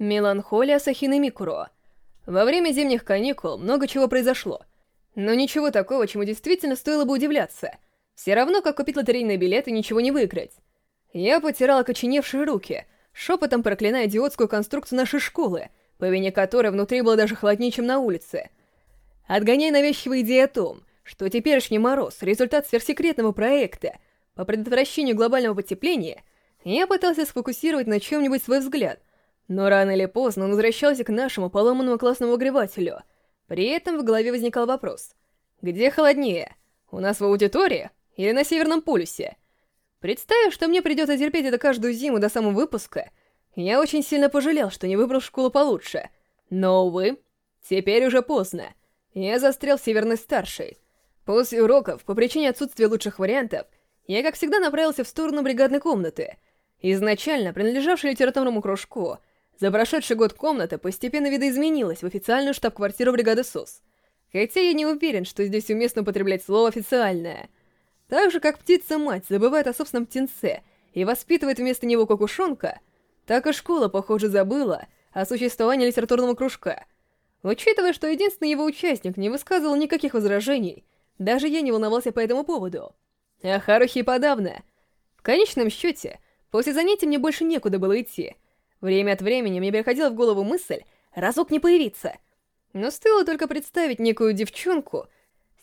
Меланхолия Сахины Микуро. Во время зимних каникул много чего произошло. Но ничего такого, чему действительно стоило бы удивляться. Все равно, как купить лотерейные билеты, ничего не выиграть. Я потирал окоченевшие руки, шепотом проклиная идиотскую конструкцию нашей школы, по вине которой внутри было даже холоднее, чем на улице. Отгоняя навязчивые идеи о том, что теперешний мороз — результат сверхсекретного проекта по предотвращению глобального потепления, я пытался сфокусировать на чем-нибудь свой взгляд — но рано или поздно он возвращался к нашему поломанному классному огревателю. При этом в голове возникал вопрос. Где холоднее? У нас в аудитории или на Северном полюсе? Представив, что мне придется терпеть это каждую зиму до самого выпуска, я очень сильно пожалел, что не выбрал школу получше. Но, увы, теперь уже поздно. Я застрял в Северной Старшей. После уроков, по причине отсутствия лучших вариантов, я, как всегда, направился в сторону бригадной комнаты, изначально принадлежавшей литературному кружку — за прошедший год комната постепенно видоизменилась в официальную штаб-квартиру бригады СОС. Хотя я не уверен, что здесь уместно употреблять слово «официальное». Так же, как птица-мать забывает о собственном птенце и воспитывает вместо него кукушонка, так и школа, похоже, забыла о существовании литературного кружка. Учитывая, что единственный его участник не высказывал никаких возражений, даже я не волновался по этому поводу. А Харухи подавно. В конечном счете, после занятий мне больше некуда было идти — Время от времени мне приходила в голову мысль разок не появиться. Но стоило только представить некую девчонку,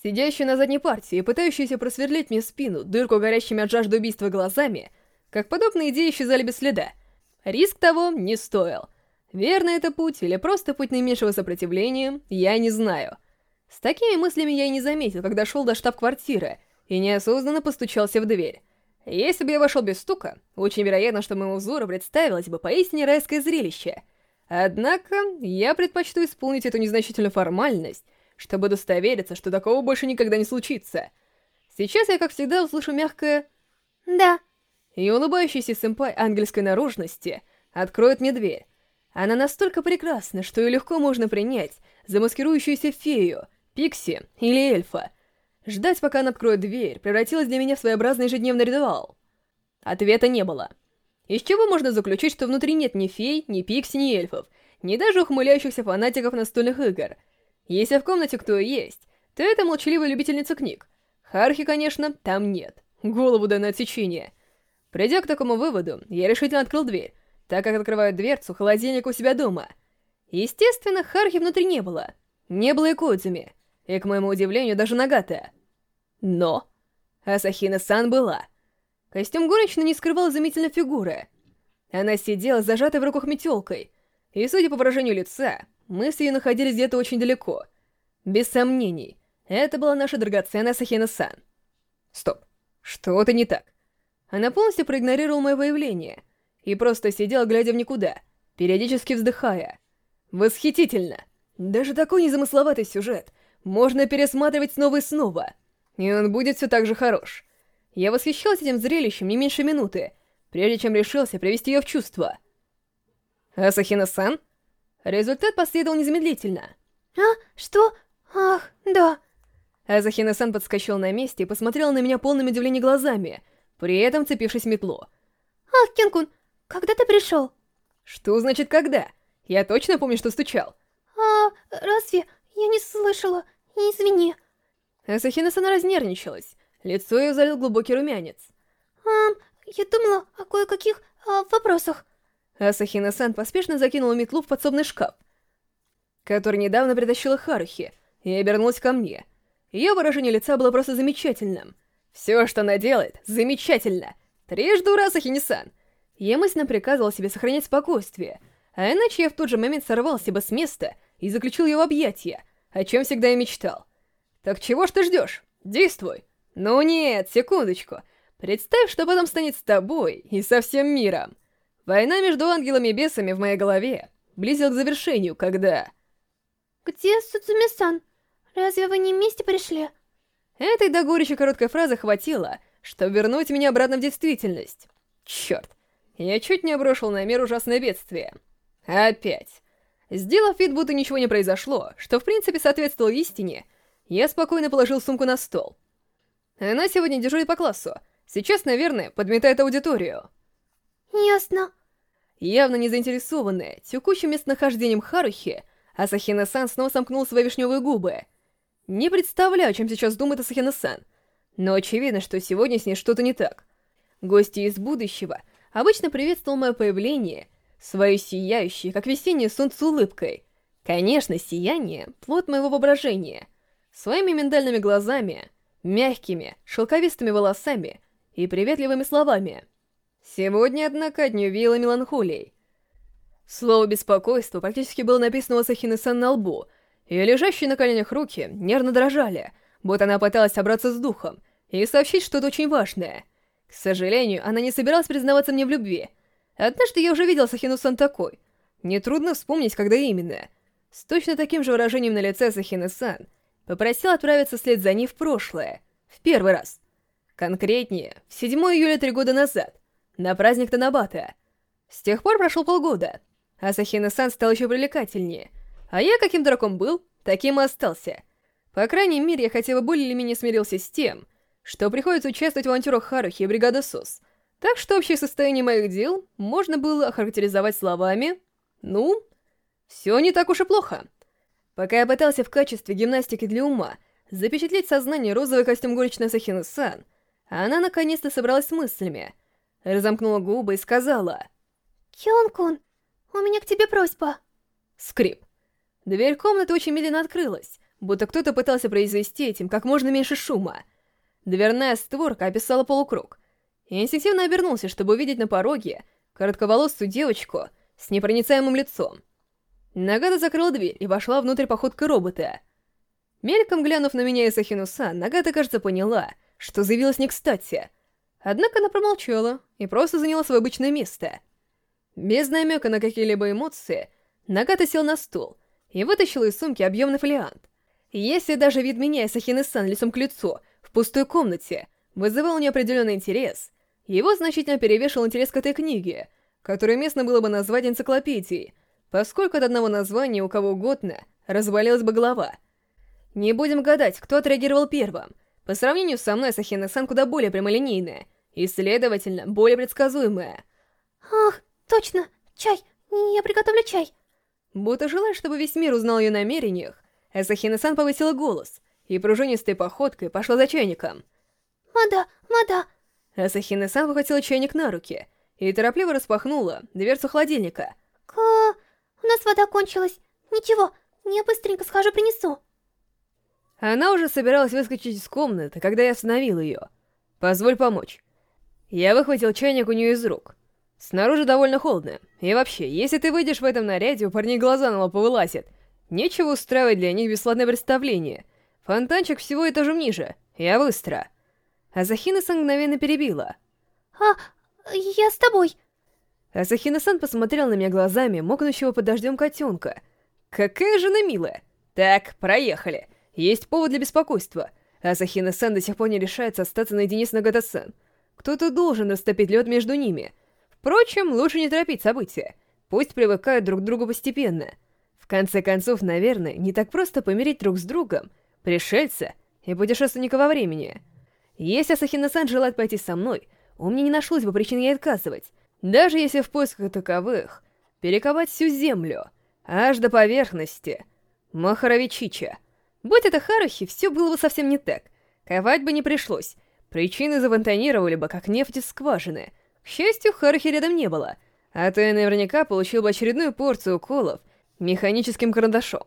сидящую на задней партии и пытающуюся просверлить мне спину дырку горящими от жажды убийства глазами, как подобные идеи исчезали без следа. Риск того не стоил. Верно это путь или просто путь наименьшего сопротивления, я не знаю. С такими мыслями я и не заметил, когда шел до штаб-квартиры и неосознанно постучался в дверь. Если бы я вошел без стука, очень вероятно, что моему взору представилось бы поистине райское зрелище. Однако, я предпочту исполнить эту незначительную формальность, чтобы удостовериться, что такого больше никогда не случится. Сейчас я, как всегда, услышу мягкое «Да». И улыбающийся сэмпай ангельской наружности откроет мне дверь. Она настолько прекрасна, что ее легко можно принять за маскирующуюся фею, пикси или эльфа — Ждать, пока она откроет дверь, превратилось для меня в своеобразный ежедневный ритуал. Ответа не было. Из чего можно заключить, что внутри нет ни фей, ни пикси, ни эльфов, ни даже ухмыляющихся фанатиков настольных игр. Если в комнате кто есть, то это молчаливая любительница книг. Хархи, конечно, там нет. Голову да на отсечение. Придя к такому выводу, я решительно открыл дверь, так как открывают дверцу холодильника у себя дома. Естественно, Хархи внутри не было. Не было и Кодзуми. И, к моему удивлению, даже Нагата. Но Асахина-сан была. Костюм горничной не скрывал изумительной фигуры. Она сидела зажатой в руках метелкой, и, судя по выражению лица, мы с ее находились где-то очень далеко. Без сомнений, это была наша драгоценная Асахина-сан. Стоп, что-то не так. Она полностью проигнорировала мое появление и просто сидела, глядя в никуда, периодически вздыхая. Восхитительно! Даже такой незамысловатый сюжет можно пересматривать снова и снова — и он будет все так же хорош. Я восхищался этим зрелищем не меньше минуты, прежде чем решился привести ее в чувство. Асахина-сан? Результат последовал незамедлительно. А? Что? Ах, да. Асахина-сан подскочил на месте и посмотрел на меня полными удивления глазами, при этом цепившись в метло. Ах, Кенкун, когда ты пришел? Что значит «когда»? Я точно помню, что стучал. А, разве? Я не слышала. Извини. Асахина-сан разнервничалась. Лицо ее залил глубокий румянец. «Ам, я думала о кое-каких а, вопросах». Асахина-сан поспешно закинула метлу в подсобный шкаф, который недавно притащила Харухи, и обернулась ко мне. Ее выражение лица было просто замечательным. Все, что она делает, замечательно. Трижды ура, Асахини-сан. Я мысленно приказывал себе сохранять спокойствие, а иначе я в тот же момент сорвался бы с места и заключил ее в объятия, о чем всегда и мечтал. Так чего ж ты ждешь? Действуй. Ну нет, секундочку. Представь, что потом станет с тобой и со всем миром. Война между ангелами и бесами в моей голове близилась к завершению, когда... Где Судзуми-сан? Разве вы не вместе пришли? Этой до горечи короткой фразы хватило, чтобы вернуть меня обратно в действительность. Черт, я чуть не обрушил на мир ужасное бедствие. Опять. Сделав вид, будто ничего не произошло, что в принципе соответствовало истине, я спокойно положил сумку на стол. Она сегодня дежурит по классу. Сейчас, наверное, подметает аудиторию. Ясно. Явно не заинтересованная текущим местонахождением Харухи, Асахина-сан снова сомкнул свои вишневые губы. Не представляю, чем сейчас думает Асахина-сан, но очевидно, что сегодня с ней что-то не так. Гости из будущего обычно приветствовал мое появление своей сияющей, как весеннее солнце, улыбкой. Конечно, сияние — плод моего воображения. Своими миндальными глазами, мягкими, шелковистыми волосами и приветливыми словами — Сегодня, однако, нее веяло меланхолией. Слово «беспокойство» практически было написано у Сахины-сан на лбу, и лежащие на коленях руки нервно дрожали, будто она пыталась собраться с духом и сообщить что-то очень важное. К сожалению, она не собиралась признаваться мне в любви. Однажды я уже видел Сахину-сан такой. Нетрудно вспомнить, когда именно. С точно таким же выражением на лице Сахины-сан попросил отправиться вслед за ней в прошлое. В первый раз. Конкретнее, в 7 июля три года назад — на праздник Танабата. С тех пор прошло полгода. Асахина-сан стал еще привлекательнее. А я каким дураком был, таким и остался. По крайней мере, я хотя бы более или менее смирился с тем, что приходится участвовать в авантюрах Харухи и бригады СОС. Так что общее состояние моих дел можно было охарактеризовать словами «Ну, все не так уж и плохо». Пока я пытался в качестве гимнастики для ума запечатлеть сознание розовый костюм горечной Асахины-сан, она наконец-то собралась с мыслями — разомкнула губы и сказала. «Кён-кун, у меня к тебе просьба». Скрип. Дверь комнаты очень медленно открылась, будто кто-то пытался произвести этим как можно меньше шума. Дверная створка описала полукруг. Я инстинктивно обернулся, чтобы увидеть на пороге коротковолосую девочку с непроницаемым лицом. Нагата закрыла дверь и вошла внутрь походкой робота. Мельком глянув на меня и Сахину-сан, Нагата, кажется, поняла, что заявилась не кстати — Однако она промолчала и просто заняла свое обычное место. Без намека на какие-либо эмоции, Нагата сел на стул и вытащил из сумки объемный фолиант. Если даже вид меня и Сахины-сан лицом к лицу в пустой комнате вызывал неопределенный интерес, его значительно перевешивал интерес к этой книге, которую местно было бы назвать энциклопедией, поскольку от одного названия у кого угодно развалилась бы голова. Не будем гадать, кто отреагировал первым. По сравнению со мной, Сахина-сан куда более прямолинейная — и, следовательно, более предсказуемая. Ах, точно, чай, я приготовлю чай. Будто желая, чтобы весь мир узнал ее намерениях, Асахина-сан повысила голос и пружинистой походкой пошла за чайником. «Мада, мада!» Асахина-сан выхватила чайник на руки и торопливо распахнула дверцу холодильника. «Ка... у нас вода кончилась. Ничего, я быстренько схожу принесу». Она уже собиралась выскочить из комнаты, когда я остановил ее. «Позволь помочь». Я выхватил чайник у нее из рук. Снаружи довольно холодно. И вообще, если ты выйдешь в этом наряде, у парней глаза на лоб вылазят. Нечего устраивать для них бесплатное представление. Фонтанчик всего этажом ниже. Я быстро. Азахина-сан мгновенно перебила. «А, я с тобой». Азахина-сан посмотрел на меня глазами мокнущего под дождем котенка. «Какая жена милая!» «Так, проехали. Есть повод для беспокойства. Азахина-сан до сих пор не решается остаться наедине с Нагата-сан. Кто-то должен растопить лед между ними. Впрочем, лучше не торопить события. Пусть привыкают друг к другу постепенно. В конце концов, наверное, не так просто помирить друг с другом, пришельца и путешественника во времени. Если Асахина-сан желает пойти со мной, у меня не нашлось бы причин ей отказывать. Даже если в поисках таковых перековать всю землю, аж до поверхности. Махаравичича. Будь это Харухи, все было бы совсем не так. Ковать бы не пришлось, Причины завантонировали бы, как нефть из скважины. К счастью, Харахи рядом не было, а то я наверняка получил бы очередную порцию уколов механическим карандашом.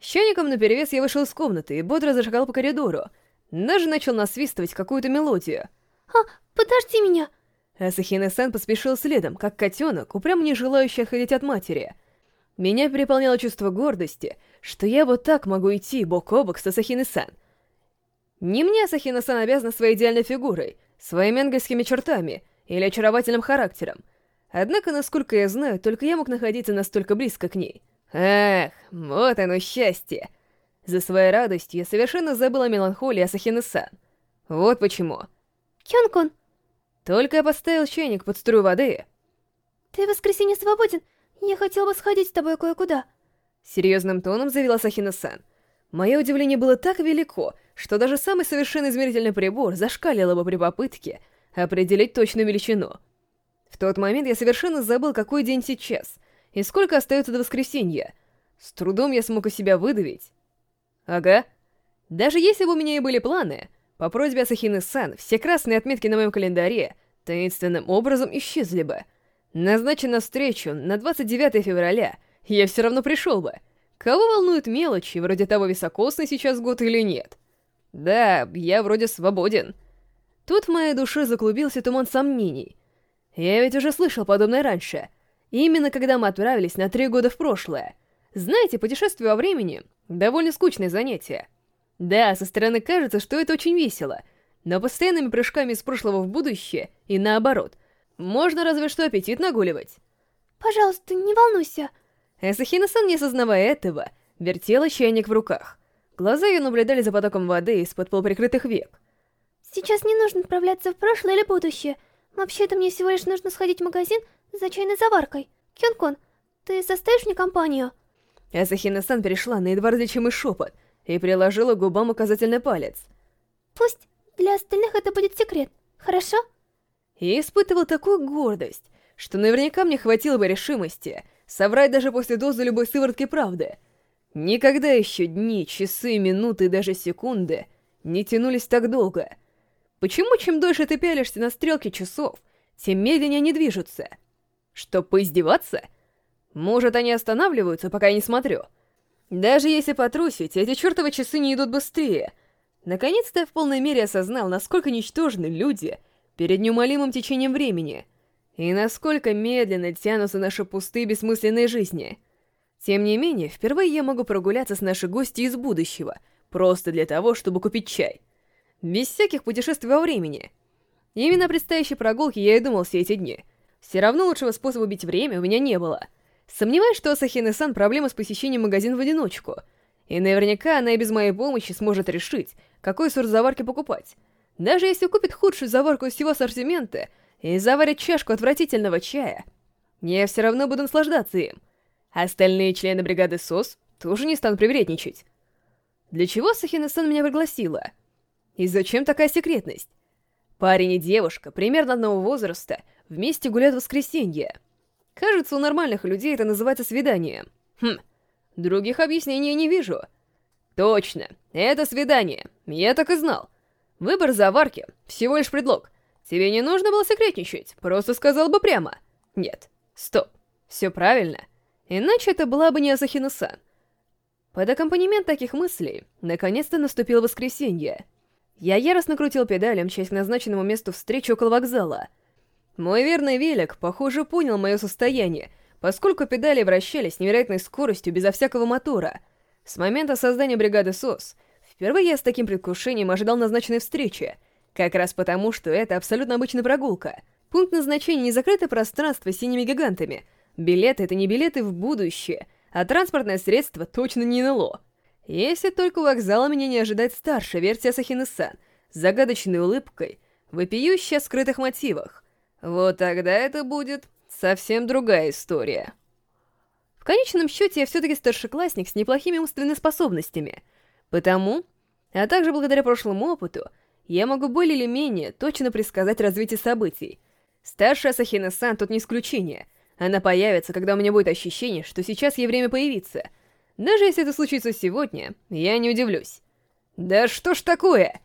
С чайником наперевес я вышел из комнаты и бодро зажигал по коридору. Даже начал насвистывать какую-то мелодию. «А, подожди меня!» Асахина-сан поспешил следом, как котенок, упрямо не желающий отходить от матери. Меня переполняло чувство гордости, что я вот так могу идти бок о бок с Асахиной-сан. Не мне Асахина-сан обязана своей идеальной фигурой, своими ангельскими чертами или очаровательным характером. Однако, насколько я знаю, только я мог находиться настолько близко к ней. Эх, вот оно счастье! За своей радостью я совершенно забыла о меланхолии Асахины-сан. Вот почему. Кёнкун. Только я поставил чайник под струю воды. Ты в воскресенье свободен? Я хотел бы сходить с тобой кое-куда. Серьезным тоном заявила Асахина-сан. Мое удивление было так велико, что даже самый совершенный измерительный прибор зашкалило бы при попытке определить точную величину. В тот момент я совершенно забыл, какой день сейчас, и сколько остается до воскресенья. С трудом я смог из себя выдавить. Ага. Даже если бы у меня и были планы, по просьбе Асахины-сан, все красные отметки на моем календаре таинственным образом исчезли бы. Назначена встречу на 29 февраля, я все равно пришел бы. Кого волнуют мелочи, вроде того, високосный сейчас год или нет? Да, я вроде свободен. Тут в моей душе заклубился туман сомнений. Я ведь уже слышал подобное раньше. Именно когда мы отправились на три года в прошлое. Знаете, путешествие во времени — довольно скучное занятие. Да, со стороны кажется, что это очень весело, но постоянными прыжками из прошлого в будущее и наоборот, можно разве что аппетит нагуливать. Пожалуйста, не волнуйся. Асахина-сан, не осознавая этого, вертела чайник в руках. Глаза ее наблюдали за потоком воды из-под полуприкрытых век. Сейчас не нужно отправляться в прошлое или будущее. Вообще-то мне всего лишь нужно сходить в магазин за чайной заваркой. Кён-кон, ты составишь мне компанию? Асахина-сан перешла на едва различимый шепот и приложила к губам указательный палец. Пусть для остальных это будет секрет, хорошо? Я испытывал такую гордость, что наверняка мне хватило бы решимости соврать даже после дозы любой сыворотки правды. Никогда еще дни, часы, минуты и даже секунды не тянулись так долго. Почему чем дольше ты пялишься на стрелки часов, тем медленнее они движутся? Что, поиздеваться? — может, они останавливаются, пока я не смотрю. Даже если потрусить, эти чертовы часы не идут быстрее. Наконец-то я в полной мере осознал, насколько ничтожны люди перед неумолимым течением времени, и насколько медленно тянутся наши пустые бессмысленные жизни. Тем не менее, впервые я могу прогуляться с нашей гостьей из будущего, просто для того, чтобы купить чай. Без всяких путешествий во времени. Именно о предстоящей прогулке я и думал все эти дни. Все равно лучшего способа убить время у меня не было — Сомневаюсь, что Асахины-сан проблема с посещением магазина в одиночку. И наверняка она и без моей помощи сможет решить, какой сорт заварки покупать. Даже если купит худшую заварку из всего ассортимента и заварит чашку отвратительного чая, я все равно буду наслаждаться им. Остальные члены бригады СОС тоже не станут привередничать. Для чего Сахина-сан меня пригласила? И зачем такая секретность? Парень и девушка, примерно одного возраста, вместе гуляют в воскресенье. Кажется, у нормальных людей это называется свидание. Хм, других объяснений не вижу. Точно, это свидание. Я так и знал. Выбор заварки — всего лишь предлог. Тебе не нужно было секретничать, просто сказал бы прямо. Нет, стоп, все правильно. Иначе это была бы не Асахина-сан. Под аккомпанемент таких мыслей, наконец-то наступило воскресенье. Я яростно крутил педалем, мчась к назначенному месту встречи около вокзала — мой верный велик, похоже, понял мое состояние, поскольку педали вращались с невероятной скоростью безо всякого мотора. С момента создания бригады СОС впервые я с таким предвкушением ожидал назначенной встречи, как раз потому, что это абсолютно обычная прогулка. Пункт назначения не закрытое пространство с синими гигантами. Билеты — это не билеты в будущее, а транспортное средство точно не НЛО. Если только у вокзала меня не ожидает старшая версия Сахины-сан, с загадочной улыбкой, вопиющая о скрытых мотивах — вот тогда это будет совсем другая история. В конечном счете, я все-таки старшеклассник с неплохими умственными способностями. Потому, а также благодаря прошлому опыту, я могу более или менее точно предсказать развитие событий. Старшая Асахина-сан тут не исключение. Она появится, когда у меня будет ощущение, что сейчас ей время появиться. Даже если это случится сегодня, я не удивлюсь. Да что ж такое?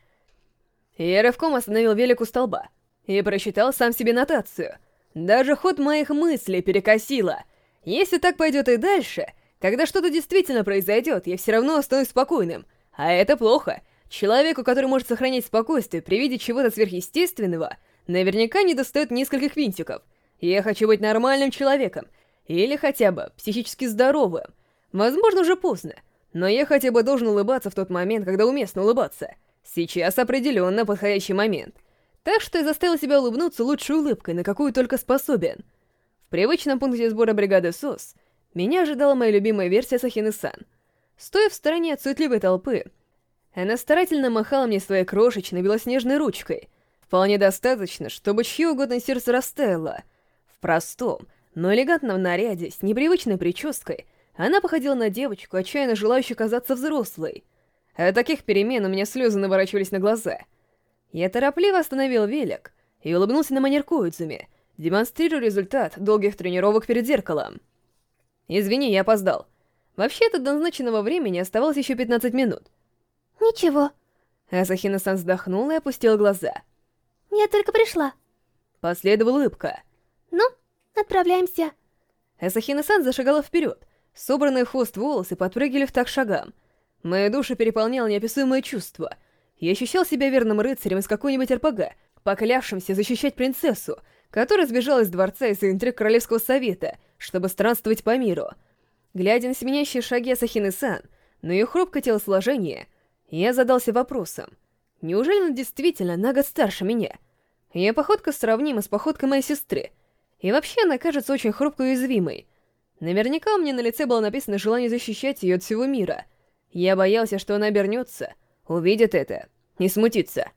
Я рывком остановил велик у столба и прочитал сам себе нотацию. Даже ход моих мыслей перекосило. Если так пойдет и дальше, когда что-то действительно произойдет, я все равно останусь спокойным. А это плохо. Человеку, который может сохранять спокойствие при виде чего-то сверхъестественного, наверняка не достает нескольких винтиков. Я хочу быть нормальным человеком. Или хотя бы психически здоровым. Возможно, уже поздно. Но я хотя бы должен улыбаться в тот момент, когда уместно улыбаться. Сейчас определенно подходящий момент. Так что я заставил себя улыбнуться лучшей улыбкой, на какую только способен. В привычном пункте сбора бригады СОС меня ожидала моя любимая версия Сахины-сан. Стоя в стороне от суетливой толпы, она старательно махала мне своей крошечной белоснежной ручкой. Вполне достаточно, чтобы чье угодно сердце растаяло. В простом, но элегантном наряде, с непривычной прической, она походила на девочку, отчаянно желающую казаться взрослой. От таких перемен у меня слезы наворачивались на глаза — я торопливо остановил велик и улыбнулся на манер Коидзуми, демонстрирую результат долгих тренировок перед зеркалом. Извини, я опоздал. Вообще-то до назначенного времени оставалось еще 15 минут. Ничего. Асахина-сан вздохнула и опустила глаза. Я только пришла. Последовала улыбка. Ну, отправляемся. Асахина-сан зашагала вперед. Собранные в хвост волосы подпрыгивали в так шагам. Мои души переполняло неописуемое чувство. Я ощущал себя верным рыцарем из какой-нибудь РПГ, поклявшимся защищать принцессу, которая сбежала из дворца из-за интриг Королевского Совета, чтобы странствовать по миру. Глядя на семенящие шаги Асахины-сан, на ее хрупкое телосложение, я задался вопросом, неужели она действительно на год старше меня? Ее походка сравнима с походкой моей сестры, и вообще она кажется очень хрупкой и уязвимой. Наверняка у меня на лице было написано желание защищать ее от всего мира. Я боялся, что она обернется, увидит это и смутится.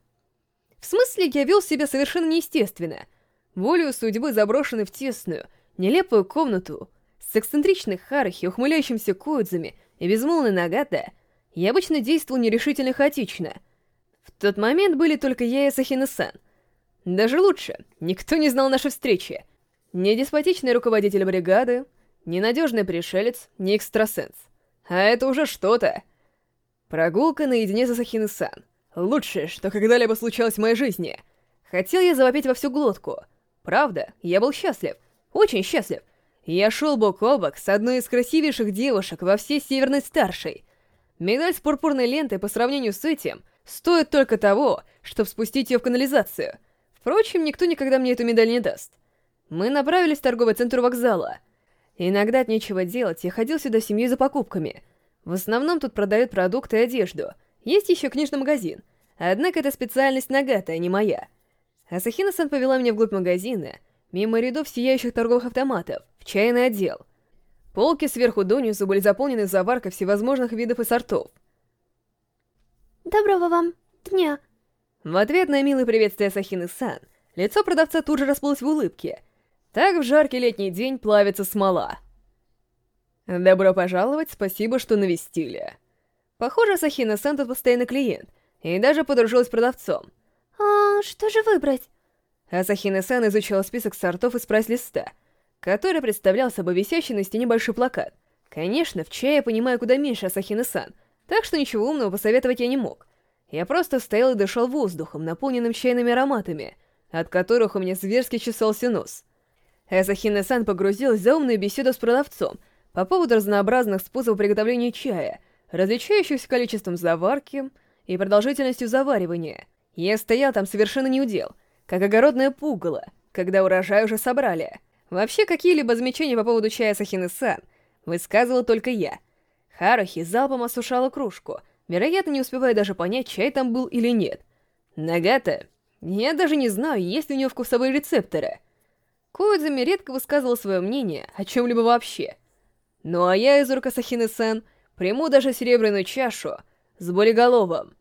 В смысле, я вел себя совершенно неестественно. Волею судьбы заброшенный в тесную, нелепую комнату с эксцентричной Харахи, ухмыляющимся Коидзами и безмолвной Нагата, я обычно действовал нерешительно хаотично. В тот момент были только я и Сахина-сан. Даже лучше, никто не знал нашей встречи. Ни деспотичный руководитель бригады, ни надежный пришелец, ни экстрасенс. А это уже что-то. Прогулка наедине с Асахины-сан. Лучшее, что когда-либо случалось в моей жизни. Хотел я завопить во всю глотку. Правда, я был счастлив. Очень счастлив. Я шел бок о бок с одной из красивейших девушек во всей Северной Старшей. Медаль с пурпурной лентой по сравнению с этим стоит только того, чтобы спустить ее в канализацию. Впрочем, никто никогда мне эту медаль не даст. Мы направились в торговый центр вокзала. Иногда от нечего делать, я ходил сюда с семьей за покупками. В основном тут продают продукты и одежду. Есть еще книжный магазин. Однако это специальность Нагата, а не моя. Асахина-сан повела меня вглубь магазина, мимо рядов сияющих торговых автоматов, в чайный отдел. Полки сверху донизу были заполнены заваркой всевозможных видов и сортов. Доброго вам дня. В ответ на милое приветствие Асахины-сан, лицо продавца тут же расплылось в улыбке. Так в жаркий летний день плавится смола. Добро пожаловать, спасибо, что навестили. Похоже, Асахина-сан тут постоянный клиент, и даже подружилась с продавцом. А что же выбрать? Асахина-сан изучала список сортов из прайс-листа, который представлял собой висящий на стене большой плакат. Конечно, в чае я понимаю куда меньше Асахины-сан, так что ничего умного посоветовать я не мог. Я просто стоял и дышал воздухом, наполненным чайными ароматами, от которых у меня зверски чесался нос. Асахина-сан погрузилась в заумную беседу с продавцом по поводу разнообразных способов приготовления чая, различающихся количеством заварки и продолжительностью заваривания. Я стоял там совершенно неудел — как огородное пугало, когда урожай уже собрали. Вообще, какие-либо замечания по поводу чая Сахины-сан высказывал только я. Харухи залпом осушала кружку, вероятно, не успевая даже понять, чай там был или нет. Нагата... Я даже не знаю, есть ли у нее вкусовые рецепторы. Коидзами редко высказывал свое мнение о чем-либо вообще. Ну а я из рука Сахины-сан приму даже серебряную чашу с болеголовым.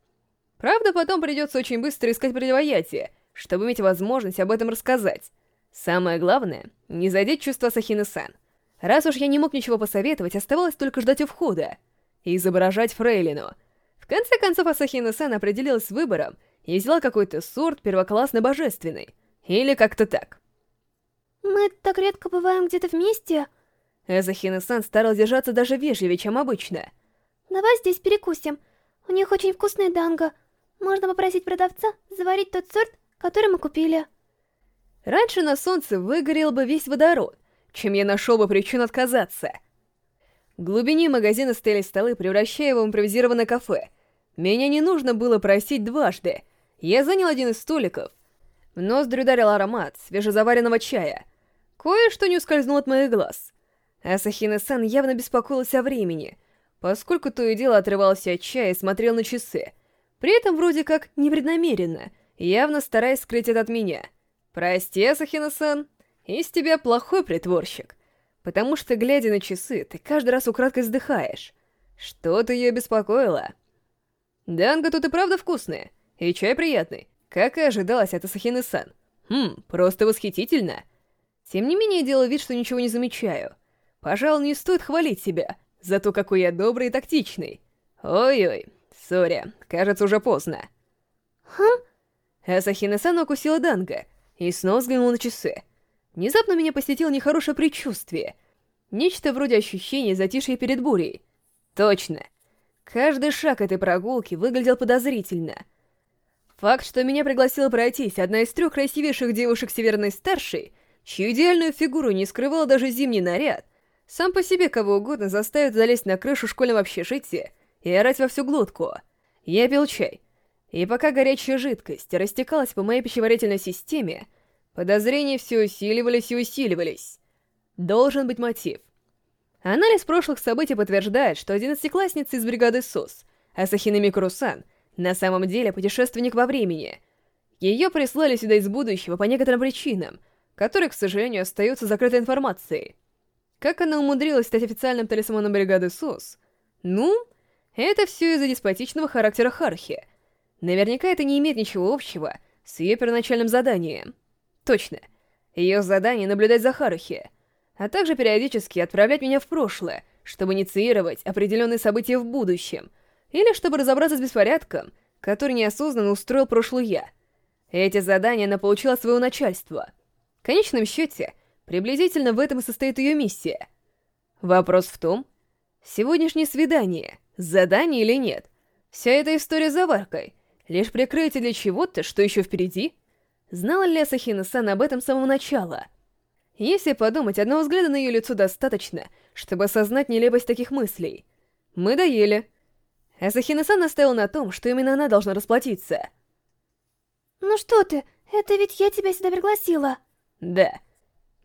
Правда, потом придется очень быстро искать противоядие, чтобы иметь возможность об этом рассказать. Самое главное — не задеть чувства Сахины-сан. Раз уж я не мог ничего посоветовать, оставалось только ждать у входа и изображать фрейлину. В конце концов, Асахина-сан определилась с выбором и взяла какой-то сорт первоклассно-божественный. Или как-то так. Мы так редко бываем где-то вместе. Асахина-сан старалась держаться даже вежливее, чем обычно. Давай здесь перекусим. У них очень вкусная данго. Можно попросить продавца заварить тот сорт, который мы купили. Раньше на солнце выгорел бы весь водород, чем я нашел бы причину отказаться. В глубине магазина стояли столы, превращая его в импровизированное кафе. Меня не нужно было просить дважды. Я занял один из столиков. В ноздри ударил аромат свежезаваренного чая. Кое-что не ускользнуло от моих глаз. Асахина-сан явно беспокоилась о времени, поскольку то и дело отрывался от чая и смотрел на часы. При этом вроде как непреднамеренно — явно стараясь скрыть это от меня. «Прости, Асахина-сан, из тебя плохой притворщик, потому что, глядя на часы, ты каждый раз украдкой вздыхаешь. Что-то ее беспокоило». «Данго тут и правда вкусная, и чай приятный, как и ожидалось от Асахины-сан. Хм, просто восхитительно». Тем не менее, делаю вид, что ничего не замечаю. Пожалуй, не стоит хвалить себя за то, какой я добрый и тактичный. Ой-ой, сори, кажется, уже поздно. Хм? Асахина-сан укусила Данга и снова взглянула на часы. Внезапно меня посетило нехорошее предчувствие. Нечто вроде ощущения затишья перед бурей. Точно. Каждый шаг этой прогулки выглядел подозрительно. Факт, что меня пригласила пройтись одна из трех красивейших девушек Северной Старшей, чью идеальную фигуру не скрывала даже зимний наряд, сам по себе кого угодно заставит залезть на крышу школьного общежития и орать во всю глотку. Я пил чай. И пока горячая жидкость растекалась по моей пищеварительной системе, Подозрения все усиливались и усиливались. Должен быть мотив. Анализ прошлых событий подтверждает, что одиннадцатиклассница из бригады СОС, Асахина Микрусан, на самом деле путешественник во времени. Ее прислали сюда из будущего по некоторым причинам, которые, к сожалению, остаются закрытой информацией. Как она умудрилась стать официальным талисманом бригады СОС? Ну, это все из-за деспотичного характера Хархи. Наверняка это не имеет ничего общего с ее первоначальным заданием. Точно. Ее задание — наблюдать за Харухи, а также периодически отправлять меня в прошлое, чтобы инициировать определенные события в будущем, или чтобы разобраться с беспорядком, который неосознанно устроил прошлый я. Эти задания она получила от своего начальства. В конечном счете, приблизительно в этом и состоит ее миссия. Вопрос в том, сегодняшнее свидание, задание или нет, вся эта история заваркой, лишь прикрытие для чего-то, что еще впереди — Знала ли Асахина-сан об этом с самого начала? Если подумать, одного взгляда на ее лицо достаточно, чтобы осознать нелепость таких мыслей. Мы доели. Асахина-сан настоял на том, что именно она должна расплатиться. «Ну что ты, это ведь я тебя сюда пригласила». «Да.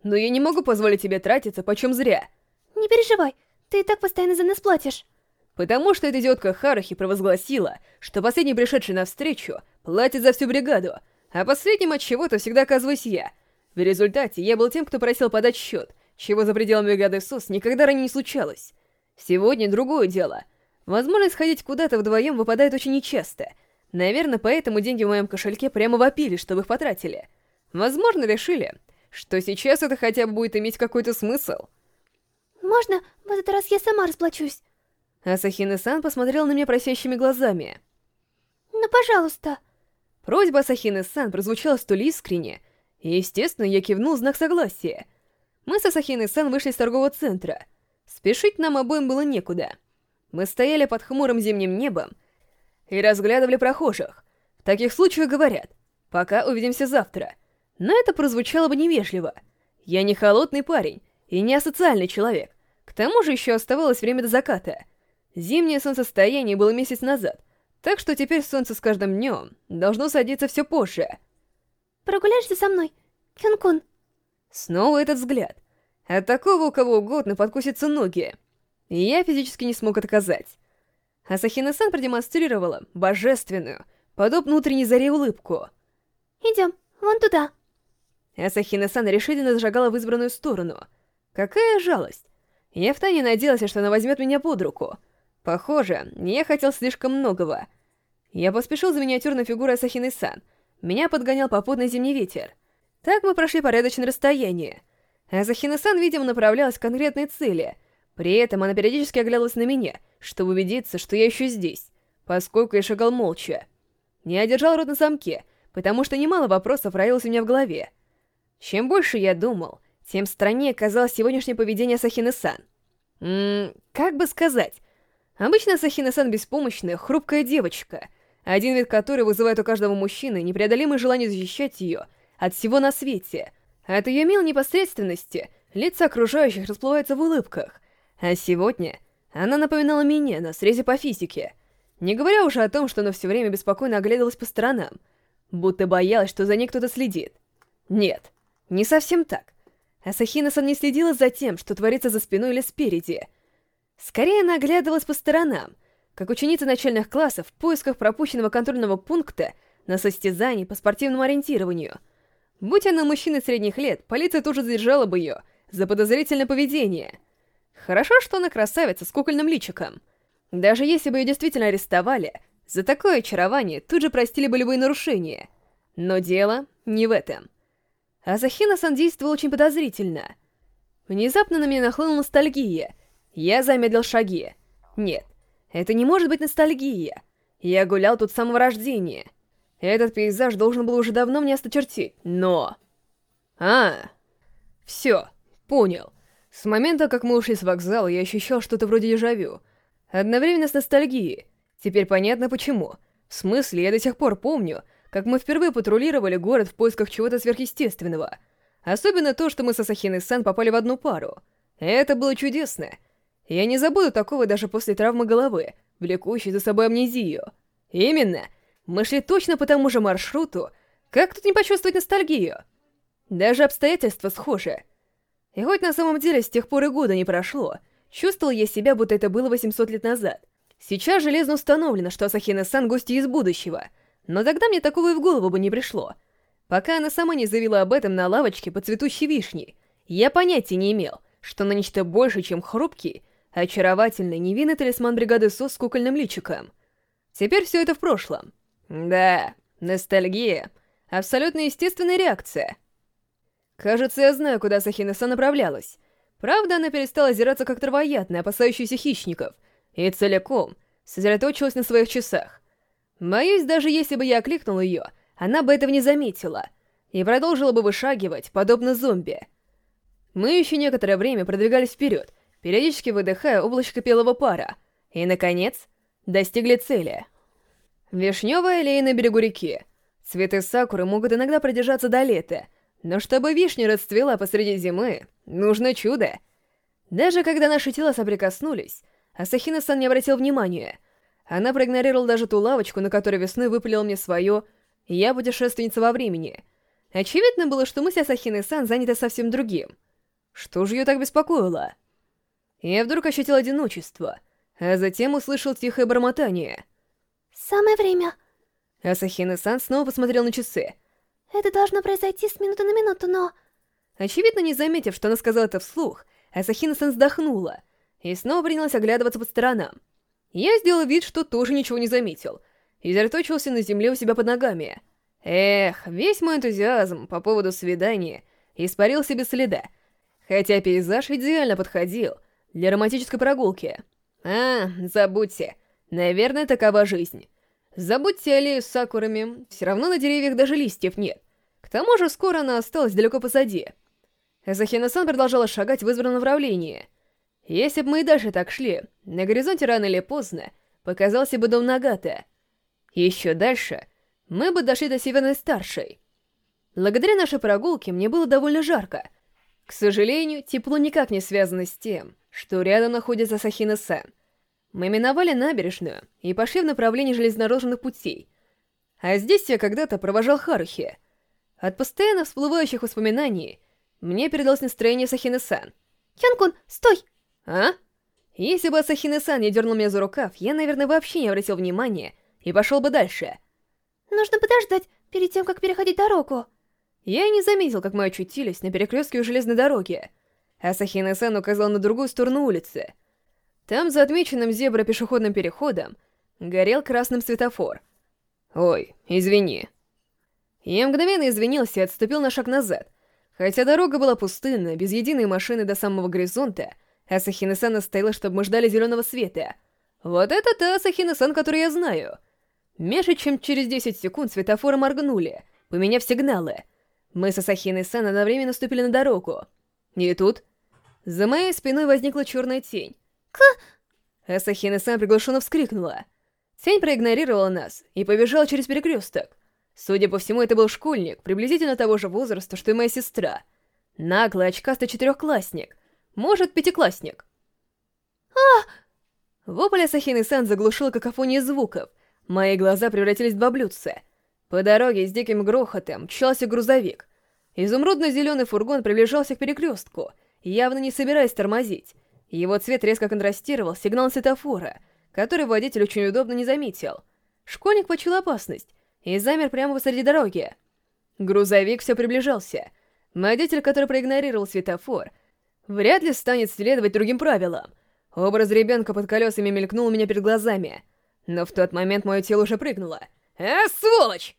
Но я не могу позволить тебе тратиться почем зря». «Не переживай, ты и так постоянно за нас платишь». «Потому что эта идиотка Харахи провозгласила, что последний пришедший навстречу платит за всю бригаду, а последним от чего-то всегда оказываюсь я. В результате я был тем, кто просил подать счет, чего за пределами бригады СОС никогда ранее не случалось. Сегодня другое дело. Возможность ходить куда-то вдвоем выпадает очень нечасто. Наверное, поэтому деньги в моем кошельке прямо вопили, чтобы их потратили. Возможно, решили, что сейчас это хотя бы будет иметь какой-то смысл. «Можно в этот раз я сама расплачусь?» Асахина-сан посмотрел на меня просящими глазами. «Ну, пожалуйста». Просьба Асахины-сан прозвучала столь искренне, и, естественно, я кивнул знак согласия. Мы с Асахиной-сан вышли с торгового центра. Спешить нам обоим было некуда. Мы стояли под хмурым зимним небом и разглядывали прохожих. В таких случаях говорят «пока увидимся завтра». Но это прозвучало бы невежливо. Я не холодный парень и не асоциальный человек. К тому же еще оставалось время до заката. Зимнее солнцестояние было месяц назад — так что теперь солнце с каждым днем должно садиться все позже. Прогуляешься со мной, Кюн-кун? Снова этот взгляд. От такого у кого угодно подкусятся ноги. И я физически не смог отказать. Асахина-сан продемонстрировала божественную, подобно утренней заре улыбку. Идем, вон туда. Асахина-сан решительно зажигала в избранную сторону. Какая жалость. Я втайне надеялся, что она возьмет меня под руку — Похоже, я хотел слишком многого. Я поспешил за миниатюрной фигурой Асахины-сан. Меня подгонял попутный зимний ветер. Так мы прошли порядочное расстояние. Асахина-сан, видимо, направлялась к конкретной цели. При этом она периодически оглядывалась на меня, чтобы убедиться, что я еще здесь, поскольку я шагал молча. Я держал рот на замке, потому что немало вопросов роилось у меня в голове. Чем больше я думал, тем страннее казалось сегодняшнее поведение Асахины-сан. Ммм, как бы сказать... Обычно Сахина-сан беспомощная, хрупкая девочка, один вид которой вызывает у каждого мужчины непреодолимое желание защищать ее от всего на свете. От ее мил непосредственности лица окружающих расплываются в улыбках. А сегодня она напоминала меня на срезе по физике. Не говоря уже о том, что она все время беспокойно оглядывалась по сторонам, будто боялась, что за ней кто-то следит. Нет, не совсем так. Асахина-сан не следила за тем, что творится за спиной или спереди — Скорее она оглядывалась по сторонам, как ученица начальных классов в поисках пропущенного контрольного пункта на состязании по спортивному ориентированию. Будь она мужчиной средних лет, полиция тут же задержала бы ее за подозрительное поведение. Хорошо, что она красавица с кукольным личиком. Даже если бы ее действительно арестовали, за такое очарование тут же простили бы любые нарушения. Но дело не в этом. Азахина-сан действовал очень подозрительно. Внезапно на меня нахлынула ностальгия — я замедлил шаги. Нет, это не может быть ностальгия. Я гулял тут с самого рождения. Этот пейзаж должен был уже давно мне осточертить, но... А, Все, понял. С момента, как мы ушли с вокзала, я ощущал что-то вроде дежавю. Одновременно с ностальгией. Теперь понятно почему. В смысле, я до сих пор помню, как мы впервые патрулировали город в поисках чего-то сверхъестественного. Особенно то, что мы с Асахиной-сан попали в одну пару. Это было чудесно. Я не забуду такого даже после травмы головы, влекущей за собой амнезию. Именно. Мы шли точно по тому же маршруту. Как тут не почувствовать ностальгию? Даже обстоятельства схожи. И хоть на самом деле с тех пор и года не прошло, чувствовал я себя, будто это было 800 лет назад. Сейчас железно установлено, что Асахина-сан гости из будущего, но тогда мне такого и в голову бы не пришло. Пока она сама не заявила об этом на лавочке под цветущей вишней, я понятия не имел, что на нечто больше, чем хрупкий, очаровательный, невинный талисман бригады СОС с кукольным личиком. Теперь все это в прошлом. Да, ностальгия — абсолютно естественная реакция — Кажется, я знаю, куда Сахина-сан направлялась. Правда, она перестала озираться как травоядная, опасающаяся хищников, и целиком сосредоточилась на своих часах. Боюсь, даже если бы я окликнул ее, она бы этого не заметила и продолжила бы вышагивать, подобно зомби. Мы еще некоторое время продвигались вперед, периодически выдыхая облачко пелого пара, и, наконец, достигли цели. Вишневая аллея на берегу реки. Цветы сакуры могут иногда продержаться до лета — но чтобы вишня расцвела посреди зимы, нужно чудо. Даже когда наши тела соприкоснулись, Асахина-сан не обратил внимания. Она проигнорировала даже ту лавочку, на которой весной выпалила мне свое «Я путешественница во времени». Очевидно было, что мы с Асахиной-сан заняты совсем другим. Что же ее так беспокоило? Я вдруг ощутил одиночество, а затем услышал тихое бормотание. «Самое время». Асахина-сан снова посмотрел на часы. Это должно произойти с минуты на минуту, но... Очевидно, не заметив, что она сказала это вслух, Асахина-сан вздохнула и снова принялась оглядываться по сторонам. Я сделал вид, что тоже ничего не заметил, и зарточился на земле у себя под ногами. Эх, весь мой энтузиазм по поводу свидания испарился без следа, хотя пейзаж идеально подходил для романтической прогулки. А, забудьте, наверное, такова жизнь. Забудьте аллею с сакурами, все равно на деревьях даже листьев нет. К тому же скоро она осталась далеко позади. Захина-сан продолжала шагать в избранном направлении. Если бы мы и дальше так шли, на горизонте рано или поздно показался бы дом Нагата. Еще дальше мы бы дошли до Северной Старшей. Благодаря нашей прогулке мне было довольно жарко. К сожалению, тепло никак не связано с тем, что рядом находится Сахина-сан — мы миновали набережную и пошли в направлении железнодорожных путей. А здесь я когда-то провожал Харухи. От постоянно всплывающих воспоминаний мне передалось настроение Сахины-сан. «Кёнкун, стой!» «А?» Если бы Сахины-сан не дернул меня за рукав, я, наверное, вообще не обратил внимания и пошел бы дальше. «Нужно подождать, перед тем, как переходить дорогу». Я и не заметил, как мы очутились на перекрестке у железной дороги. А Сахина-сан указал на другую сторону улицы — там, за отмеченным зебра-пешеходным переходом, горел красным светофор. «Ой, извини». Я мгновенно извинился и отступил на шаг назад. Хотя дорога была пустынна, без единой машины до самого горизонта, Асахина-сан стояла, чтобы мы ждали зеленого света. Вот это та Асахина-сан, которую я знаю. Меньше чем через 10 секунд светофоры моргнули, поменяв сигналы. Мы с Асахиной-сан одновременно наступили на дорогу. И тут... За моей спиной возникла черная тень. К... Асахина-сан приглушенно вскрикнула. Тень проигнорировала нас и побежала через перекресток. Судя по всему, это был школьник, приблизительно того же возраста, что и моя сестра. Наглый, очкастый четырехклассник. Может, пятиклассник. а Вопль Асахины-сан заглушил какофонию звуков. Мои глаза превратились в два блюдца. По дороге с диким грохотом мчался грузовик. Изумрудно-зеленый фургон приближался к перекрестку, явно не собираясь тормозить. Его цвет резко контрастировал сигнал светофора, который водитель очень удобно не заметил. Школьник почуял опасность и замер прямо посреди дороги. Грузовик все приближался. Водитель, который проигнорировал светофор, вряд ли станет следовать другим правилам. Образ ребенка под колесами мелькнул у меня перед глазами. Но в тот момент мое тело уже прыгнуло. «А, сволочь!»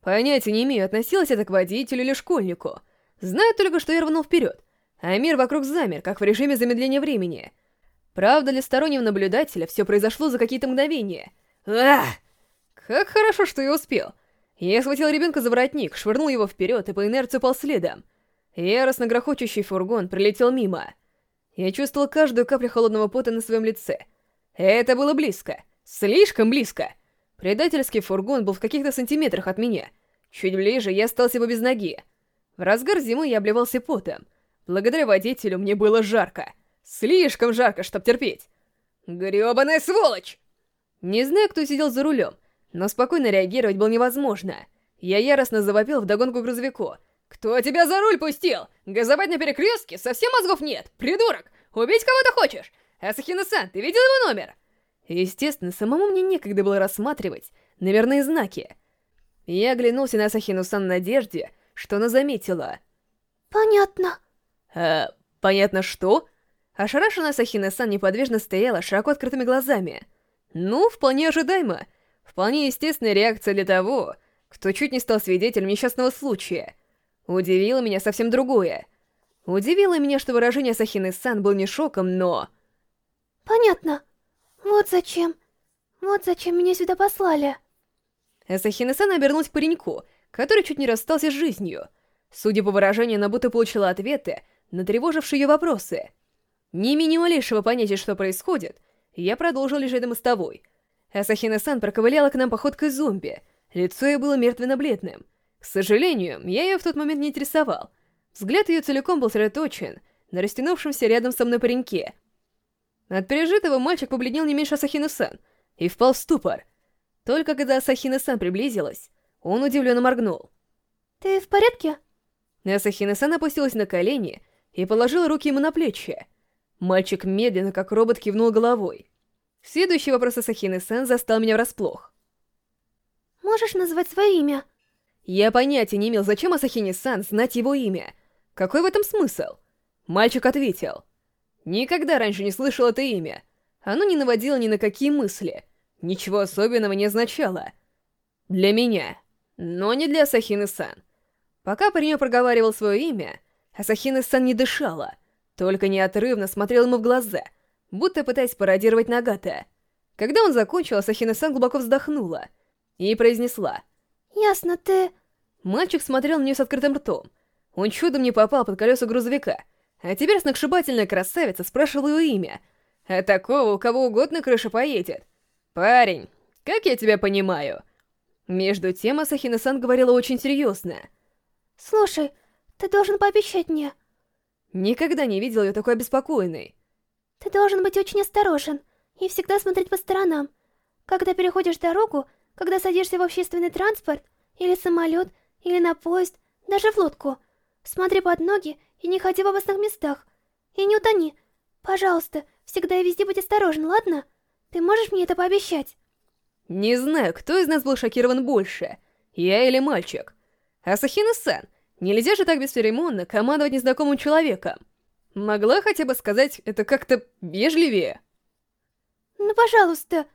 Понятия не имею, относилось это к водителю или школьнику. Знаю только, что я рванул вперед а мир вокруг замер, как в режиме замедления времени. Правда, для стороннего наблюдателя все произошло за какие-то мгновения. Ах! Как хорошо, что я успел. Я схватил ребенка за воротник, швырнул его вперед и по инерции пол следом. Яростно грохочущий фургон прилетел мимо. Я чувствовал каждую каплю холодного пота на своем лице. Это было близко. Слишком близко. Предательский фургон был в каких-то сантиметрах от меня. Чуть ближе я остался бы без ноги. В разгар зимы я обливался потом. Благодаря водителю мне было жарко. Слишком жарко, чтоб терпеть. Грёбаная сволочь! Не знаю, кто сидел за рулем, но спокойно реагировать было невозможно. Я яростно завопил вдогонку грузовику. «Кто тебя за руль пустил? Газовать на перекрестке? Совсем мозгов нет? Придурок! Убить кого-то хочешь? Асахина-сан, ты видел его номер?» Естественно, самому мне некогда было рассматривать номерные знаки. Я оглянулся на Асахину-сан в надежде, что она заметила. «Понятно». «А, понятно что?» Ошарашенная Асахина-сан неподвижно стояла широко открытыми глазами. Ну, вполне ожидаемо. Вполне естественная реакция для того, кто чуть не стал свидетелем несчастного случая. Удивило меня совсем другое. Удивило меня, что выражение Асахины-сан был не шоком, но... Понятно. Вот зачем. Вот зачем меня сюда послали. Асахина-сан обернулась к пареньку, который чуть не расстался с жизнью. Судя по выражению, она будто получила ответы на тревожившие ее вопросы. Не имея ни малейшего понятия, что происходит, я продолжил лежать на мостовой. Асахина-сан проковыляла к нам походкой зомби. Лицо ее было мертвенно-бледным. К сожалению, я ее в тот момент не интересовал. Взгляд ее целиком был сосредоточен на растянувшемся рядом со мной пареньке. От пережитого мальчик побледнел не меньше Асахина-сан и впал в ступор. Только когда Асахина-сан приблизилась, он удивленно моргнул. «Ты в порядке?» Асахина-сан опустилась на колени и положила руки ему на плечи. Мальчик медленно, как робот, кивнул головой. Следующий вопрос Асахины-сан застал меня врасплох. «Можешь назвать свое имя?» Я понятия не имел, зачем Асахини-сан знать его имя. Какой в этом смысл? Мальчик ответил. Никогда раньше не слышал это имя. Оно не наводило ни на какие мысли. Ничего особенного не означало. Для меня. Но не для Асахины-сан. Пока парень проговаривал свое имя, Асахины-сан не дышала, только неотрывно смотрел ему в глаза, будто пытаясь пародировать Нагата. Когда он закончил, Асахина-сан глубоко вздохнула и произнесла. «Ясно, ты...» Мальчик смотрел на нее с открытым ртом. Он чудом не попал под колеса грузовика, а теперь сногсшибательная красавица спрашивала его имя. А такого у кого угодно крыша поедет. «Парень, как я тебя понимаю?» Между тем Асахина-сан говорила очень серьезно. «Слушай, ты должен пообещать мне...» Никогда не видел ее такой обеспокоенной. «Ты должен быть очень осторожен и всегда смотреть по сторонам. Когда переходишь дорогу, когда садишься в общественный транспорт, или самолет, или на поезд, даже в лодку. Смотри под ноги и не ходи в опасных местах. И не утони. Пожалуйста, всегда и везде будь осторожен, ладно? Ты можешь мне это пообещать?» Не знаю, кто из нас был шокирован больше, я или мальчик. Асахина-сан, нельзя же так бесцеремонно командовать незнакомым человеком. Могла хотя бы сказать это как-то вежливее? «Ну, пожалуйста!»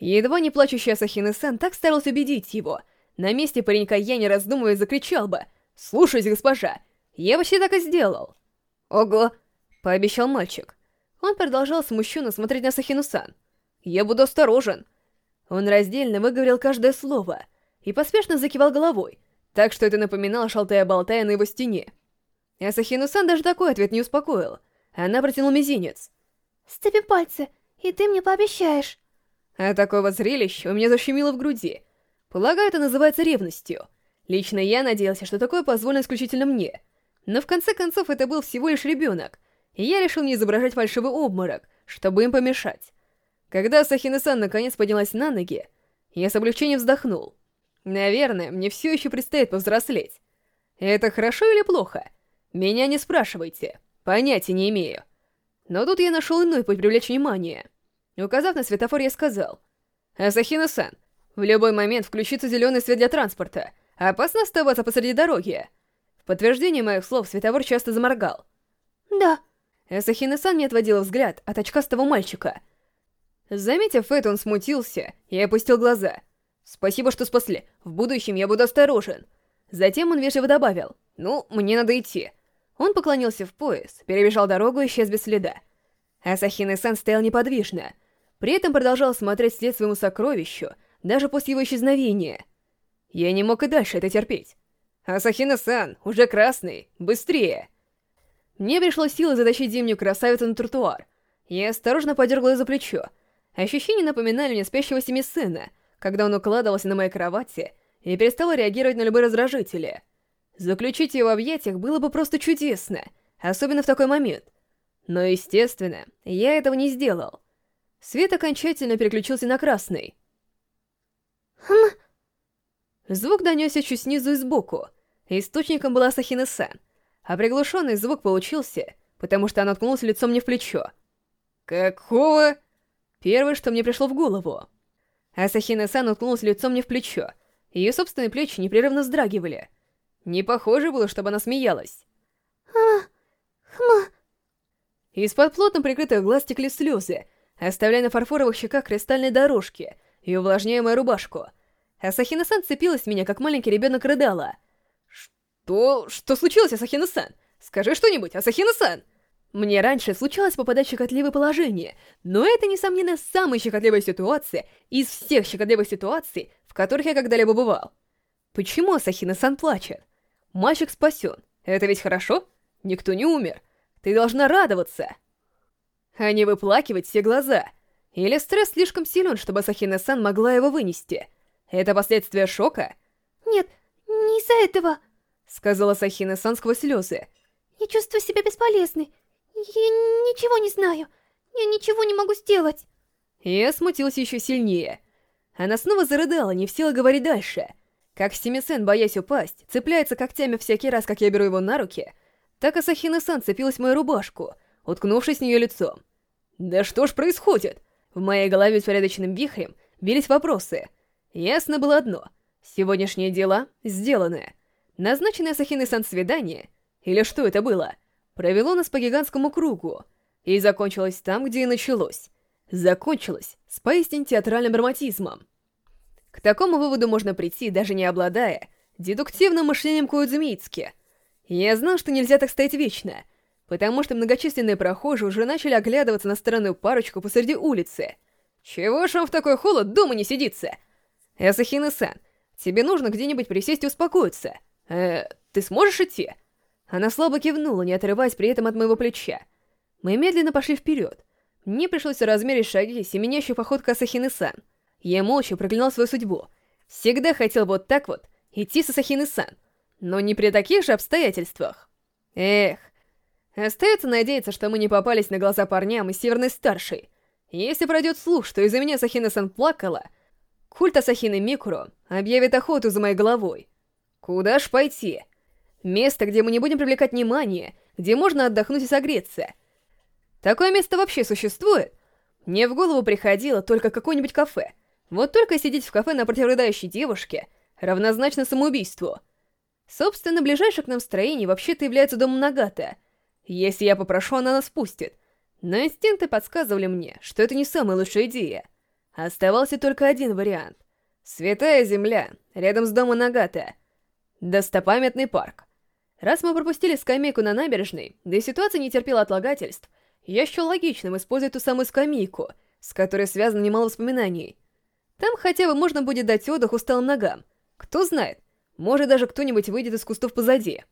Едва не плачущий Асахина-сан так старался убедить его. На месте паренька я, не раздумывая, закричал бы. «Слушайте, госпожа, я вообще так и сделал!» «Ого!» — пообещал мальчик. Он продолжал смущенно смотреть на Асахину-сан. «Я буду осторожен!» Он раздельно выговорил каждое слово и поспешно закивал головой, так что это напоминало шалтая-болтая на его стене. Асахину-сан даже такой ответ не успокоил. Она протянула мизинец. «Сцепи пальцы, и ты мне пообещаешь!» А такого зрелища у меня защемило в груди. Полагаю, это называется ревностью. Лично я надеялся, что такое позволено исключительно мне. Но в конце концов это был всего лишь ребенок, и я решил не изображать фальшивый обморок, чтобы им помешать. Когда Сахина-сан наконец поднялась на ноги, я с облегчением вздохнул. Наверное, мне все еще предстоит повзрослеть. Это хорошо или плохо? Меня не спрашивайте, понятия не имею. Но тут я нашел иной путь привлечь внимание — Указав на светофор, я сказал. «Асахина-сан, в любой момент включится зеленый свет для транспорта. Опасно оставаться посреди дороги». В подтверждение моих слов светофор часто заморгал. «Да». Асахина-сан не отводила взгляд от очкастого мальчика. Заметив это, он смутился и опустил глаза. «Спасибо, что спасли. В будущем я буду осторожен». Затем он вежливо добавил. «Ну, мне надо идти». Он поклонился в пояс, перебежал дорогу и исчез без следа. Асахина-сан стоял неподвижно, при этом продолжал смотреть вслед своему сокровищу, даже после его исчезновения. Я не мог и дальше это терпеть. «Асахина-сан, уже красный! Быстрее!» Мне пришло силы затащить зимнюю красавицу на тротуар. Я осторожно подергала за плечо. Ощущения напоминали мне спящего семи сына, когда он укладывался на моей кровати и перестал реагировать на любые раздражители. Заключить его в объятиях было бы просто чудесно, особенно в такой момент. Но, естественно, я этого не сделал. Свет окончательно переключился на красный. Хм... Звук донесся чуть снизу и сбоку. Источником была Сахина-сан, а приглушенный звук получился, потому что она ткнулась лицом мне в плечо. «Какого?» Первое, что мне пришло в голову. Асахина-сан уткнулась лицом мне в плечо. Ее собственные плечи непрерывно вздрагивали. Не похоже было, чтобы она смеялась. А, хма. Из-под плотно прикрытых глаз текли слезы, оставляя на фарфоровых щеках кристальные дорожки и увлажняя мою рубашку. Асахина-сан цепилась в меня, как маленький ребенок рыдала. «Что... что случилось, Асахина-сан? Скажи что-нибудь, Асахина-сан!» Мне раньше случалось попадать в щекотливое положение, но это, несомненно, самая щекотливая ситуация из всех щекотливых ситуаций, в которых я когда-либо бывал. Почему Асахина-сан плачет? Мальчик спасен. Это ведь хорошо? Никто не умер. Ты должна радоваться. А не выплакивать все глаза. Или стресс слишком силен, чтобы Асахина-сан могла его вынести. Это последствия шока? Нет, не из-за этого, сказала Асахина-сан сквозь слезы. Я чувствую себя бесполезной. Я ничего не знаю. Я ничего не могу сделать. Я смутился еще сильнее. Она снова зарыдала, не в силах говорить дальше. Как Стимисен, боясь упасть, цепляется когтями всякий раз, как я беру его на руки, так Асахина-сан цепилась в мою рубашку, уткнувшись в нее лицом. Да что ж происходит? В моей голове с порядочным вихрем бились вопросы. Ясно было одно. Сегодняшние дела сделаны. Назначенное Асахиной-сан свидание, или что это было, провело нас по гигантскому кругу и закончилось там, где и началось. Закончилось с поистине театральным драматизмом. К такому выводу можно прийти, даже не обладая дедуктивным мышлением Коудзумицки. Я знал, что нельзя так стоять вечно, потому что многочисленные прохожие уже начали оглядываться на странную парочку посреди улицы. «Чего ж вам в такой холод дома не сидится?» «Эсахина-сан, тебе нужно где-нибудь присесть и успокоиться. Э, ты сможешь идти?» Она слабо кивнула, не отрываясь при этом от моего плеча. Мы медленно пошли вперед. Мне пришлось размерить шаги, семенящую походку Асахины-сан. Я молча проклинал свою судьбу. Всегда хотел вот так вот идти с Асахины-сан. Но не при таких же обстоятельствах. Эх. Остается надеяться, что мы не попались на глаза парням из Северной Старшей. Если пройдет слух, что из-за меня Асахина-сан плакала, культ Асахины Микуро объявит охоту за моей головой. Куда ж пойти? Место, где мы не будем привлекать внимание, где можно отдохнуть и согреться. Такое место вообще существует? Мне в голову приходило только какое-нибудь кафе. Вот только сидеть в кафе напротив рыдающей девушки равнозначно самоубийству. Собственно, ближайшее к нам строение вообще-то является домом Нагата. Если я попрошу, она нас пустит. Но инстинкты подсказывали мне, что это не самая лучшая идея. Оставался только один вариант. Святая земля, рядом с домом Нагата. Достопамятный парк. Раз мы пропустили скамейку на набережной, да и ситуация не терпела отлагательств, я счел логичным использовать ту самую скамейку, с которой связано немало воспоминаний. Там хотя бы можно будет дать отдых усталым ногам. Кто знает, может даже кто-нибудь выйдет из кустов позади.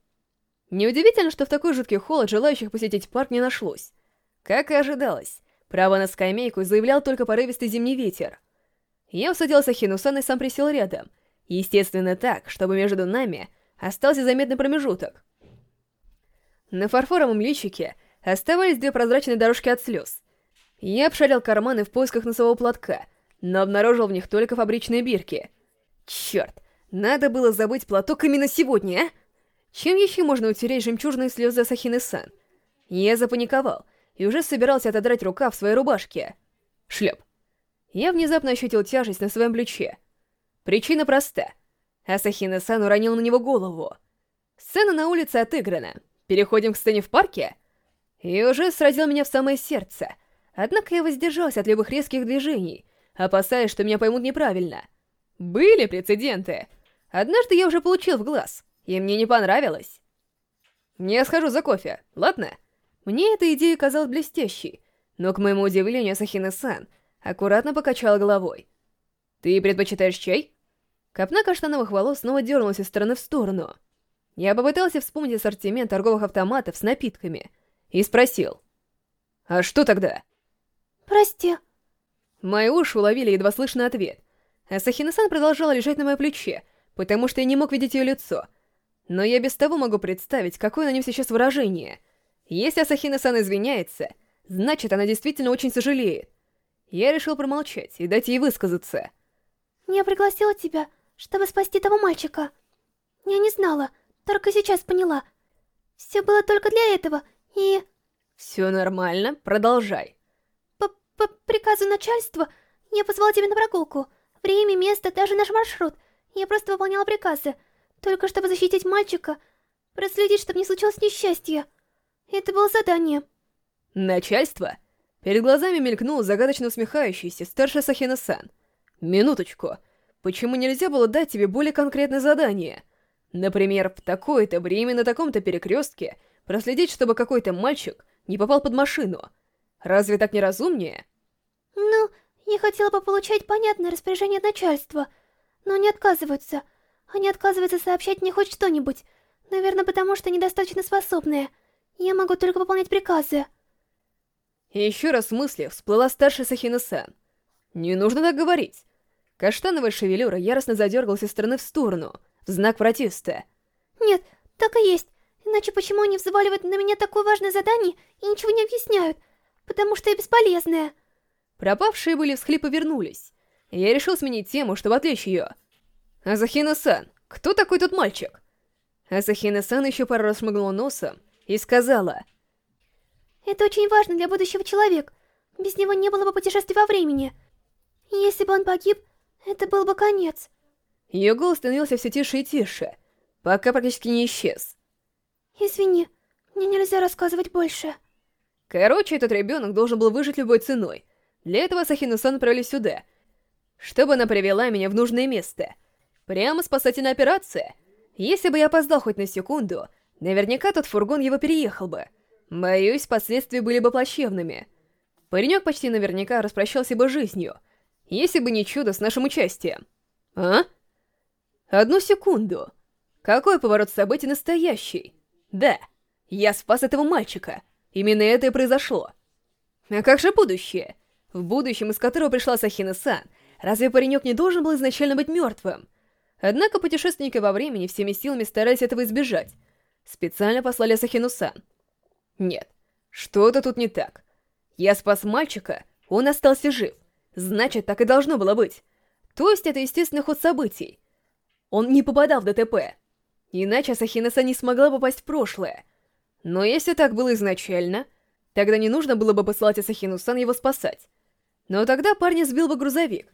Неудивительно, что в такой жуткий холод желающих посетить парк не нашлось. Как и ожидалось, право на скамейку заявлял только порывистый зимний ветер. Я усадился Хинусан и сам присел рядом. Естественно так, чтобы между нами остался заметный промежуток. На фарфоровом личике оставались две прозрачные дорожки от слез. Я обшарил карманы в поисках носового платка, но обнаружил в них только фабричные бирки. Черт, надо было забыть платок именно сегодня, а? Чем еще можно утереть жемчужные слезы Сахины-сан? Я запаниковал и уже собирался отодрать рукав в своей рубашке. Шлеп. Я внезапно ощутил тяжесть на своем плече. Причина проста. Асахина-сан уронил на него голову. Сцена на улице отыграна. Переходим к сцене в парке? И уже сразил меня в самое сердце. Однако я воздержался от любых резких движений, опасаясь, что меня поймут неправильно. Были прецеденты. Однажды я уже получил в глаз, и мне не понравилось. Я схожу за кофе, ладно? Мне эта идея казалась блестящей, но, к моему удивлению, Асахина-сан аккуратно покачала головой. «Ты предпочитаешь чай?» Копна каштановых волос снова дернулась из стороны в сторону. Я попытался вспомнить ассортимент торговых автоматов с напитками и спросил. «А что тогда?» «Прости». Мои уши уловили едва слышный ответ. Асахина-сан продолжала лежать на моем плече, потому что я не мог видеть ее лицо. Но я без того могу представить, какое на нем сейчас выражение. Если Асахина-сан извиняется, значит, она действительно очень сожалеет. Я решил промолчать и дать ей высказаться. «Я пригласила тебя, чтобы спасти того мальчика. Я не знала, только сейчас поняла. Все было только для этого, и...» «Все нормально, продолжай». По, по приказу начальства я позвала тебя на прогулку. Время, место, даже наш маршрут. Я просто выполняла приказы, только чтобы защитить мальчика, проследить, чтобы не случилось несчастье. Это было задание. Начальство? Перед глазами мелькнул загадочно усмехающийся старший Сахина-сан. Минуточку. Почему нельзя было дать тебе более конкретное задание? Например, в такое-то время на таком-то перекрестке проследить, чтобы какой-то мальчик не попал под машину. Разве так неразумнее? Ну, я хотела бы получать понятное распоряжение от начальства, но они отказываются. Они отказываются сообщать мне хоть что-нибудь. Наверное, потому что недостаточно способные. Я могу только выполнять приказы. еще раз в мыслях всплыла старшая Сахина-сан. Не нужно так говорить. Каштановая шевелюра яростно задергалась из стороны в сторону, в знак протеста. Нет, так и есть. Иначе почему они взваливают на меня такое важное задание и ничего не объясняют? Потому что я бесполезная. Пропавшие были всхлипы вернулись. Я решил сменить тему, чтобы отвлечь ее. Азахина-сан, кто такой тот мальчик? Азахина-сан еще пару раз шмыгнула носом и сказала... Это очень важно для будущего человека. Без него не было бы путешествий во времени. Если бы он погиб, это был бы конец. Ее голос становился все тише и тише, пока практически не исчез. Извини, мне нельзя рассказывать больше. Короче, этот ребенок должен был выжить любой ценой. Для этого Сахину-сан отправили сюда, чтобы она привела меня в нужное место. Прямо спасательная операция. Если бы я опоздал хоть на секунду, наверняка тот фургон его переехал бы. Боюсь, последствия были бы плачевными. Паренек почти наверняка распрощался бы жизнью, если бы не чудо с нашим участием. А? Одну секунду. Какой поворот событий настоящий? Да, я спас этого мальчика. Именно это и произошло. А как же будущее? В будущем, из которого пришла Сахина-сан, разве паренек не должен был изначально быть мертвым? Однако путешественники во времени всеми силами старались этого избежать. Специально послали Сахину-сан. Нет, что-то тут не так. Я спас мальчика, он остался жив. Значит, так и должно было быть. То есть это естественный ход событий. Он не попадал в ДТП. Иначе Асахина-сан не смогла попасть в прошлое. Но если так было изначально, тогда не нужно было бы посылать Асахину-сан его спасать. Но тогда парня сбил бы грузовик,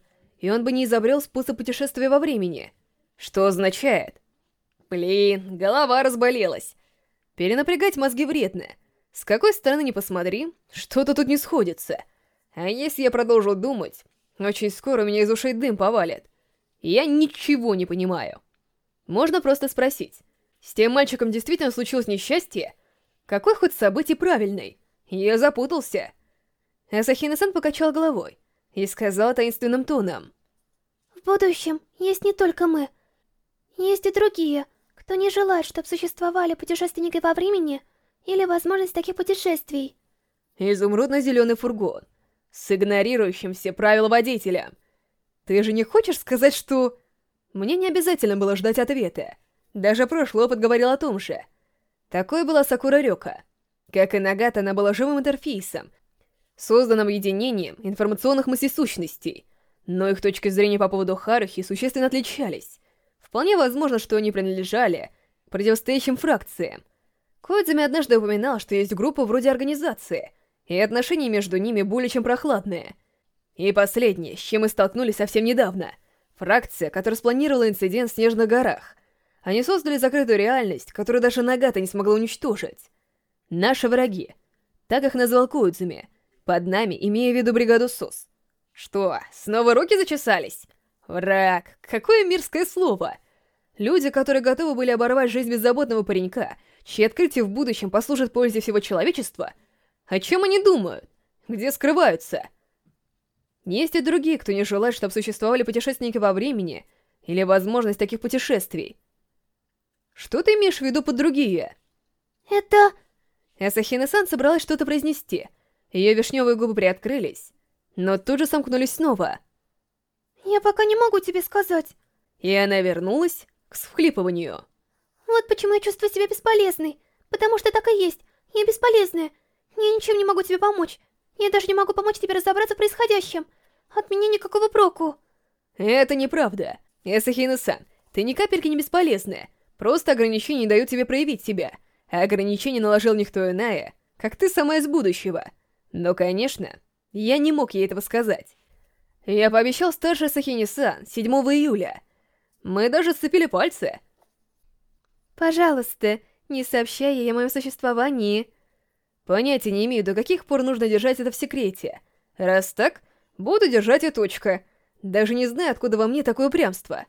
и он бы не изобрел способ путешествия во времени. Что означает? Блин, голова разболелась. Перенапрягать мозги вредно. С какой стороны ни посмотри, что-то тут не сходится. А если я продолжу думать, очень скоро меня из ушей дым повалит. Я ничего не понимаю. Можно просто спросить. С тем мальчиком действительно случилось несчастье? Какой хоть событий правильный? Я запутался. Асахина-сан покачал головой и сказал таинственным тоном. В будущем есть не только мы. Есть и другие, кто не желает, чтобы существовали путешественники во времени или возможность таких путешествий. Изумрудно-зеленый фургон с игнорирующим все правила водителя — ты же не хочешь сказать, что... Мне не обязательно было ждать ответа. Даже прошлый опыт говорил о том же. Такой была Сакура Рёка. Как и Нагата, она была живым интерфейсом, созданным единением информационных мыслесущностей, но их точки зрения по поводу Харухи существенно отличались. Вполне возможно, что они принадлежали противостоящим фракциям. Коидзами однажды упоминал, что есть группа вроде организации, и отношения между ними более чем прохладные — и последнее, с чем мы столкнулись совсем недавно. Фракция, которая спланировала инцидент в Снежных горах. Они создали закрытую реальность, которую даже Нагата не смогла уничтожить. Наши враги. Так их назвал Коудзуми. Под нами, имея в виду бригаду СОС. Что, снова руки зачесались? Враг. Какое мирское слово. Люди, которые готовы были оборвать жизнь беззаботного паренька, чьи открытия в будущем послужат пользе всего человечества, о чем они думают? Где скрываются? Есть и другие, кто не желает, чтобы существовали путешественники во времени или возможность таких путешествий. Что ты имеешь в виду под другие? Это... Асахина-сан собралась что-то произнести. Ее вишневые губы приоткрылись, но тут же сомкнулись снова. Я пока не могу тебе сказать. И она вернулась к всхлипыванию. Вот почему я чувствую себя бесполезной. Потому что так и есть. Я бесполезная. Я ничем не могу тебе помочь. Я даже не могу помочь тебе разобраться в происходящем. От меня никакого проку. Это неправда. Эсахина-сан, ты ни капельки не бесполезная. Просто ограничения не дают тебе проявить себя. А ограничения наложил никто иная, как ты сама из будущего. Но, конечно, я не мог ей этого сказать. Я пообещал старшей Сахини-сан 7 июля. Мы даже сцепили пальцы. Пожалуйста, не сообщай ей о моем существовании. Понятия не имею, до каких пор нужно держать это в секрете. Раз так, буду держать и точка. Даже не знаю, откуда во мне такое упрямство.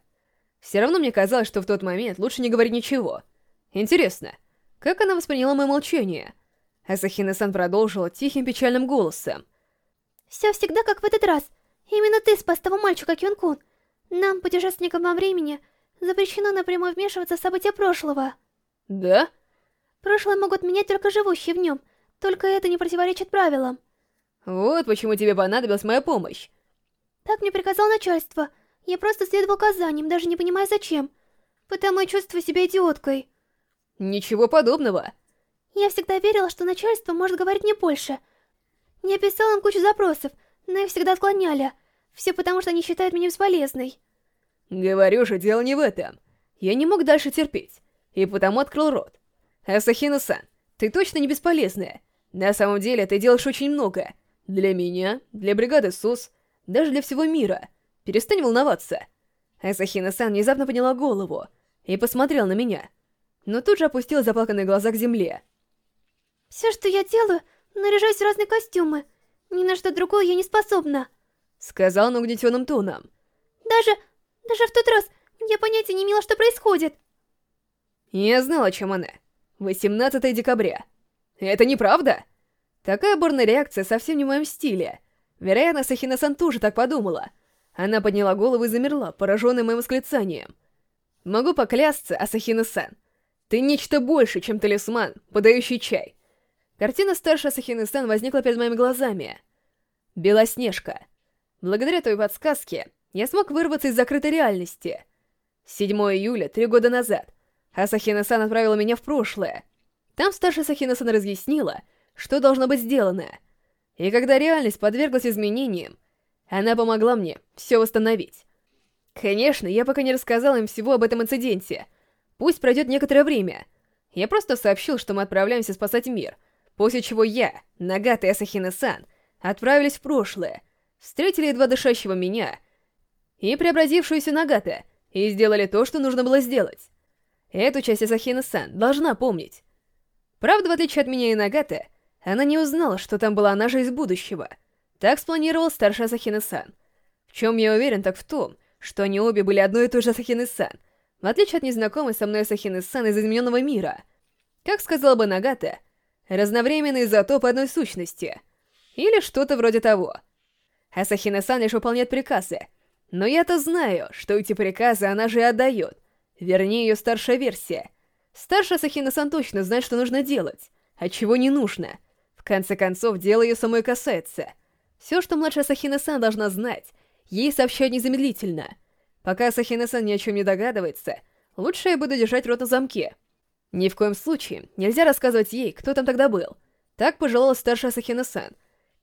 Все равно мне казалось, что в тот момент лучше не говорить ничего. Интересно, как она восприняла мое молчание? Асахина-сан продолжила тихим печальным голосом. «Все всегда как в этот раз. Именно ты спас того мальчика, Кюн-кун. Нам, путешественникам во времени, запрещено напрямую вмешиваться в события прошлого». «Да?» «Прошлое могут менять только живущие в нем, только это не противоречит правилам». «Вот почему тебе понадобилась моя помощь». «Так мне приказало начальство. Я просто следовал указаниям, даже не понимая зачем. Потому и чувствую себя идиоткой». «Ничего подобного». «Я всегда верила, что начальство может говорить мне больше. Я писал им кучу запросов, но их всегда отклоняли. Все потому, что они считают меня бесполезной». «Говорю же, дело не в этом. Я не мог дальше терпеть, и потому открыл рот. Асахина-сан, ты точно не бесполезная. На самом деле, ты делаешь очень много. Для меня, для бригады СУС, даже для всего мира. Перестань волноваться». Асахина-сан внезапно подняла голову и посмотрел на меня, но тут же опустила заплаканные глаза к земле. «Все, что я делаю, наряжаюсь в разные костюмы. Ни на что другое я не способна», — сказал он угнетенным тоном. «Даже... даже в тот раз я понятия не имела, что происходит». Я знал, о чем она. 18 декабря. Это неправда? Такая бурная реакция совсем не в моем стиле. Вероятно, Сахина-сан тоже так подумала. Она подняла голову и замерла, пораженная моим восклицанием. Могу поклясться, Асахина-сан. Ты нечто больше, чем талисман, подающий чай. Картина старшей Асахины-сан возникла перед моими глазами. Белоснежка. Благодаря той подсказке я смог вырваться из закрытой реальности. 7 июля, три года назад, Асахина-сан отправила меня в прошлое. Там старшая Асахина-сан разъяснила, что должно быть сделано. И когда реальность подверглась изменениям, она помогла мне все восстановить. Конечно, я пока не рассказал им всего об этом инциденте. Пусть пройдет некоторое время. Я просто сообщил, что мы отправляемся спасать мир, после чего я, Нагата и Асахина-сан отправились в прошлое, встретили едва дышащего меня и преобразившуюся Нагата, и сделали то, что нужно было сделать. Эту часть Асахина-сан должна помнить. Правда, в отличие от меня и Нагата, она не узнала, что там была она же из будущего. Так спланировал старший Асахина-сан. В чем я уверен, так в том, что они обе были одной и той же Асахины-сан, в отличие от незнакомой со мной Асахины-сан из измененного мира. Как сказала бы Нагата, разновременный изотоп одной сущности. Или что-то вроде того. Асахина-сан лишь выполняет приказы, но я-то знаю, что эти приказы она же и отдает. Вернее, ее старшая версия. Старшая Асахина-сан точно знает, что нужно делать, а чего не нужно. В конце концов, дело ее самой касается. Все, что младшая Асахина-сан должна знать, ей сообщают незамедлительно. Пока Асахина-сан ни о чем не догадывается, лучше я буду держать рот на замке. Ни в коем случае нельзя рассказывать ей, кто там тогда был. Так пожелала старшая Асахина-сан.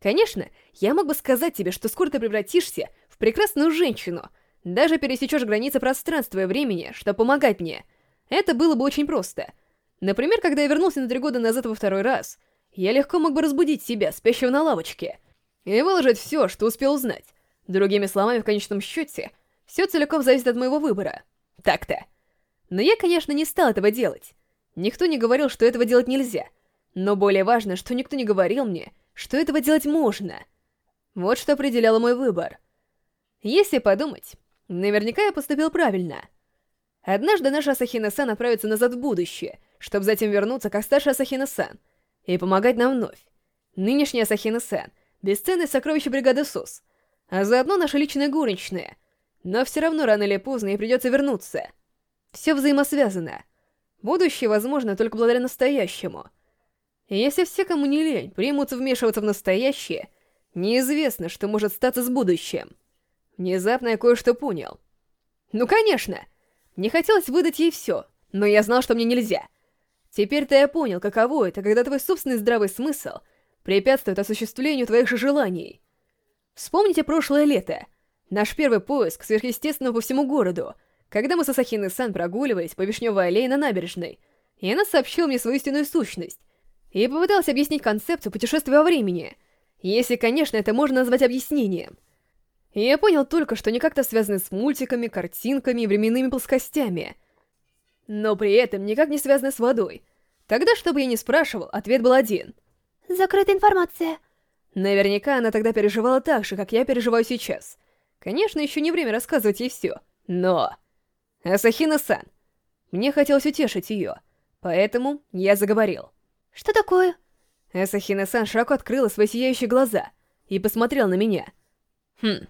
Конечно, я мог бы сказать тебе, что скоро ты превратишься в прекрасную женщину, даже пересечешь границы пространства и времени, чтобы помогать мне. Это было бы очень просто. Например, когда я вернулся на три года назад во второй раз, я легко мог бы разбудить себя, спящего на лавочке, и выложить все, что успел узнать. Другими словами, в конечном счете, все целиком зависит от моего выбора. Так-то. Но я, конечно, не стал этого делать. Никто не говорил, что этого делать нельзя. Но более важно, что никто не говорил мне, что этого делать можно. Вот что определяло мой выбор. Если подумать, наверняка я поступил правильно. Однажды наша Асахина-сан отправится назад в будущее, чтобы затем вернуться как старшая Асахина-сан и помогать нам вновь. Нынешняя Асахина-сан — бесценное сокровище бригады СОС, а заодно наша личная горничная. Но все равно рано или поздно ей придется вернуться. Все взаимосвязано. Будущее возможно только благодаря настоящему. И если все, кому не лень, примутся вмешиваться в настоящее, неизвестно, что может статься с будущим. Внезапно я кое-что понял. Ну, конечно! Не хотелось выдать ей все, но я знал, что мне нельзя. Теперь-то я понял, каково это, когда твой собственный здравый смысл препятствует осуществлению твоих же желаний. Вспомните прошлое лето. Наш первый поиск сверхъестественного по всему городу, когда мы с Асахиной Сан прогуливались по Вишневой аллее на набережной, и она сообщила мне свою истинную сущность, и попыталась объяснить концепцию путешествия во времени, если, конечно, это можно назвать объяснением. И я понял только, что они как-то связаны с мультиками, картинками и временными плоскостями, но при этом никак не связаны с водой. Тогда, чтобы я не спрашивал, ответ был один. Закрытая информация. Наверняка она тогда переживала так же, как я переживаю сейчас. Конечно, еще не время рассказывать ей все, но... Асахина-сан. Мне хотелось утешить ее, поэтому я заговорил. Что такое? Асахина-сан широко открыла свои сияющие глаза и посмотрел на меня. Хм.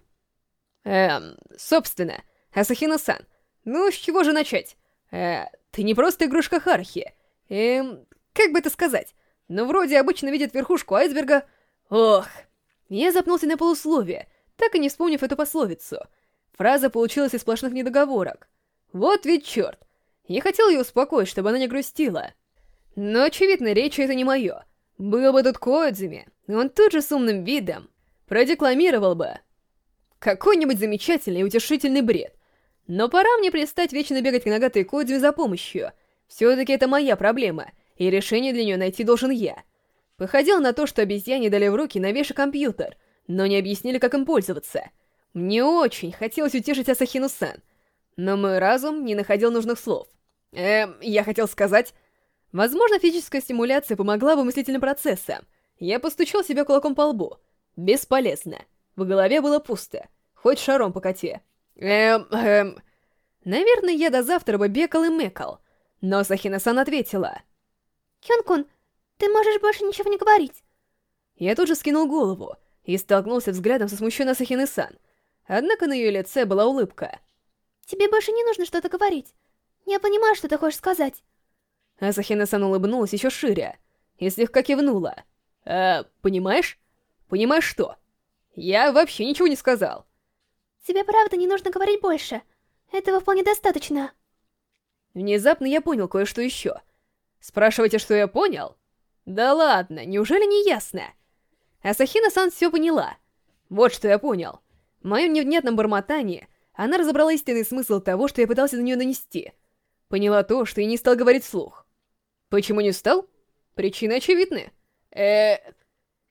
Эм, собственно, Асахина-сан, ну с чего же начать? Э, ты не просто игрушка Хархи. Эм, как бы это сказать? Ну, вроде обычно видят верхушку айсберга. Ох. Я запнулся на полусловие, так и не вспомнив эту пословицу. Фраза получилась из сплошных недоговорок. Вот ведь черт. Я хотел ее успокоить, чтобы она не грустила. Но, очевидно, речь это не мое. Был бы тут Коэдзуми, он тут же с умным видом продекламировал бы какой-нибудь замечательный и утешительный бред. Но пора мне перестать вечно бегать к нагатой Коэдзуми за помощью. Все-таки это моя проблема, и решение для нее найти должен я. Походило на то, что обезьяне дали в руки новейший компьютер, но не объяснили, как им пользоваться. Мне очень хотелось утешить Асахину-сан, но мой разум не находил нужных слов. Эм, я хотел сказать... Возможно, физическая стимуляция помогла бы мыслительным процессам. Я постучал себя кулаком по лбу. Бесполезно. В голове было пусто. Хоть шаром по коте. Эм, эм... Наверное, я до завтра бы бекал и мекал. Но Сахина-сан ответила. Кён-кун, ты можешь больше ничего не говорить. Я тут же скинул голову и столкнулся взглядом со смущенной Сахины-сан. Однако на ее лице была улыбка. Тебе больше не нужно что-то говорить. Я понимаю, что ты хочешь сказать. Асахина-сан улыбнулась еще шире и слегка кивнула. «Э, понимаешь? Понимаешь что? Я вообще ничего не сказал». «Тебе правда не нужно говорить больше. Этого вполне достаточно». Внезапно я понял кое-что еще. Спрашиваете, что я понял? Да ладно, неужели не ясно? Асахина-сан все поняла. Вот что я понял. В моем невнятном бормотании она разобрала истинный смысл того, что я пытался на нее нанести. Поняла то, что я не стал говорить вслух. Почему не стал? Причины очевидны. э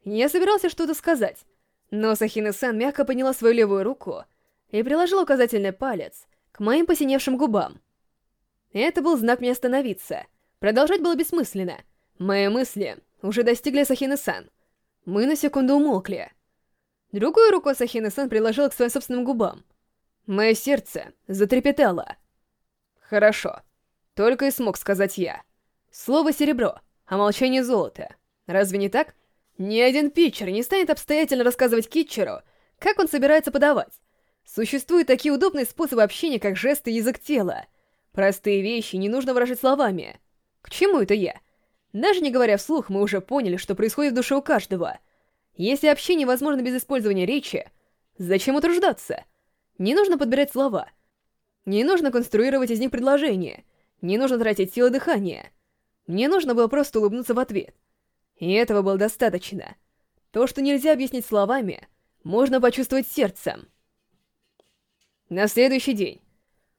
Я собирался что-то сказать, но Сахина-сан мягко подняла свою левую руку и приложила указательный палец к моим посиневшим губам. Это был знак мне остановиться. Продолжать было бессмысленно. Мои мысли уже достигли Сахины-сан. Мы на секунду умолкли. Другую руку Сахины-сан приложила к своим собственным губам. Мое сердце затрепетало. Хорошо. Только и смог сказать я. Слово «серебро», а молчание «золото». Разве не так? Ни один питчер не станет обстоятельно рассказывать Китчеру, как он собирается подавать. Существуют такие удобные способы общения, как жесты и язык тела. Простые вещи не нужно выражать словами. К чему это я? Даже не говоря вслух, мы уже поняли, что происходит в душе у каждого. Если общение возможно без использования речи, зачем утруждаться? Не нужно подбирать слова. Не нужно конструировать из них предложения. Не нужно тратить силы дыхания. Мне нужно было просто улыбнуться в ответ. И этого было достаточно. То, что нельзя объяснить словами, можно почувствовать сердцем. На следующий день.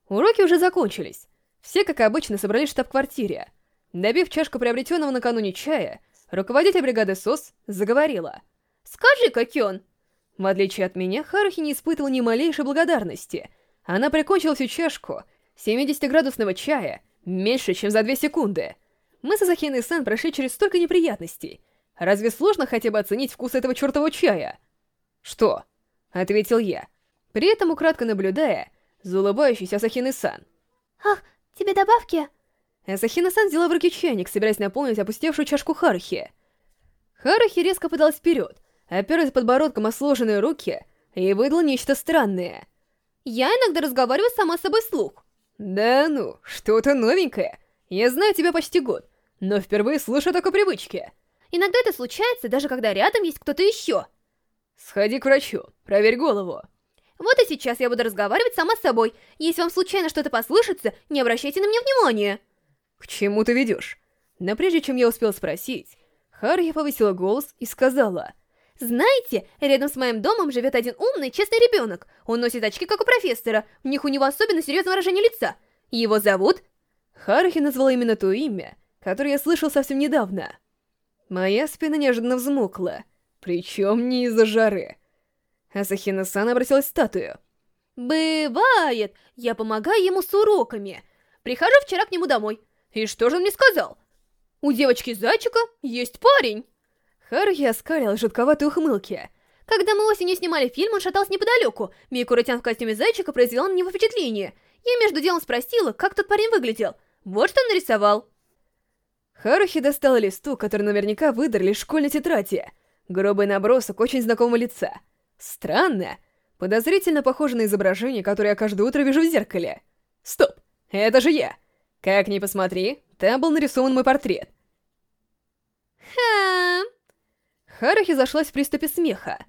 Уроки уже закончились. Все, как обычно, собрались в штаб-квартире. Добив чашку приобретенного накануне чая, руководитель бригады СОС заговорила. «Скажи-ка, Кён!» В отличие от меня, Харухи не испытывал ни малейшей благодарности. Она прикончила всю чашку 70-градусного чая меньше, чем за две секунды. Мы с Асахиной-сан прошли через столько неприятностей. Разве сложно хотя бы оценить вкус этого чертового чая? «Что?» — ответил я, при этом украдко наблюдая за улыбающейся Асахины-сан. «Ах, тебе добавки?» Асахина-сан взяла в руки чайник, собираясь наполнить опустевшую чашку Харухи. Харухи резко подалась вперед, оперлась подбородком о сложенные руки и выдала нечто странное. «Я иногда разговариваю сама с собой вслух». «Да ну, что-то новенькое. Я знаю тебя почти год, но впервые слышу о такой привычке. Иногда это случается, даже когда рядом есть кто-то еще. Сходи к врачу, проверь голову. Вот и сейчас я буду разговаривать сама с собой. Если вам случайно что-то послышится, не обращайте на меня внимания. К чему ты ведешь? Но прежде чем я успел спросить, Харри повысила голос и сказала... Знаете, рядом с моим домом живет один умный, честный ребенок. Он носит очки, как у профессора. В них у него особенно серьезное выражение лица. Его зовут... Харухи назвала именно то имя, которое я слышал совсем недавно. Моя спина неожиданно взмокла, причем не из-за жары. Асахина-сан обратилась к статую. «Бывает. Я помогаю ему с уроками. Прихожу вчера к нему домой. И что же он мне сказал? У девочки-зайчика есть парень». Харухи оскалил жутковатые ухмылки. Когда мы осенью снимали фильм, он шатался неподалеку. Микуротян в костюме зайчика произвел на него впечатление. Я между делом спросила, как тот парень выглядел. Вот что он нарисовал. Харухи достала листу, который наверняка выдрали в школьной тетради. Грубый набросок очень знакомого лица. Странно. Подозрительно похоже на изображение, которое я каждое утро вижу в зеркале. Стоп, это же я. Как ни посмотри, там был нарисован мой портрет. Ха. Харухи зашлась в приступе смеха.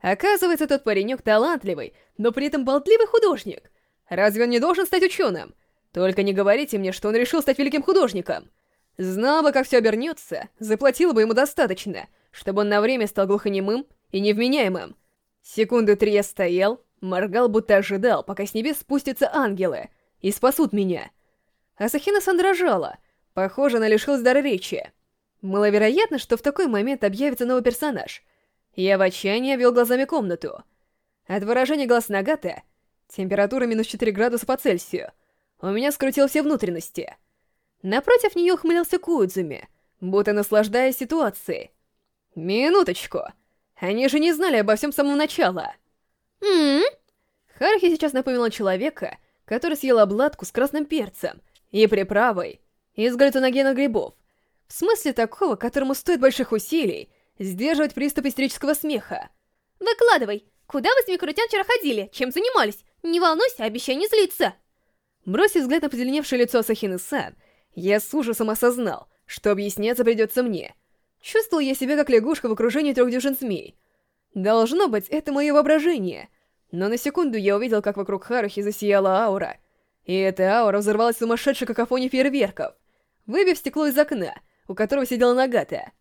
Оказывается, тот паренек талантливый, но при этом болтливый художник. Разве он не должен стать ученым? Только не говорите мне, что он решил стать великим художником. Знал бы, как все обернется, заплатил бы ему достаточно, чтобы он на время стал глухонемым и невменяемым. Секунды три я стоял, моргал, будто ожидал, пока с небес спустятся ангелы и спасут меня. Асахина-сан дрожала, похоже, она лишилась дара речи. Маловероятно, что в такой момент объявится новый персонаж. Я в отчаянии обвел глазами комнату. От выражения глаз Нагата, температура минус 4 градуса по Цельсию, у меня скрутил все внутренности — Напротив нее ухмылялся Куидзуми, будто наслаждаясь ситуацией. «Минуточку! Они же не знали обо всем с самого начала!» «М-м-м?» Харахи сейчас напоминал человека, который съел обладку с красным перцем и приправой из глютоногена грибов. В смысле такого, которому стоит больших усилий сдерживать приступ истерического смеха. «Выкладывай! Куда вы с Микрутян вчера ходили? Чем занимались? Не волнуйся, обещай не злиться!» Бросив взгляд на позеленевшее лицо Асахины-сан, я с ужасом осознал, что объясняться придется мне. Чувствовал я себя как лягушка в окружении трех дюжин змей. Должно быть, это мое воображение. Но на секунду я увидел, как вокруг Харухи засияла аура. И эта аура взорвалась сумасшедшей какофонией фейерверков, выбив стекло из окна, у которого сидела Нагата.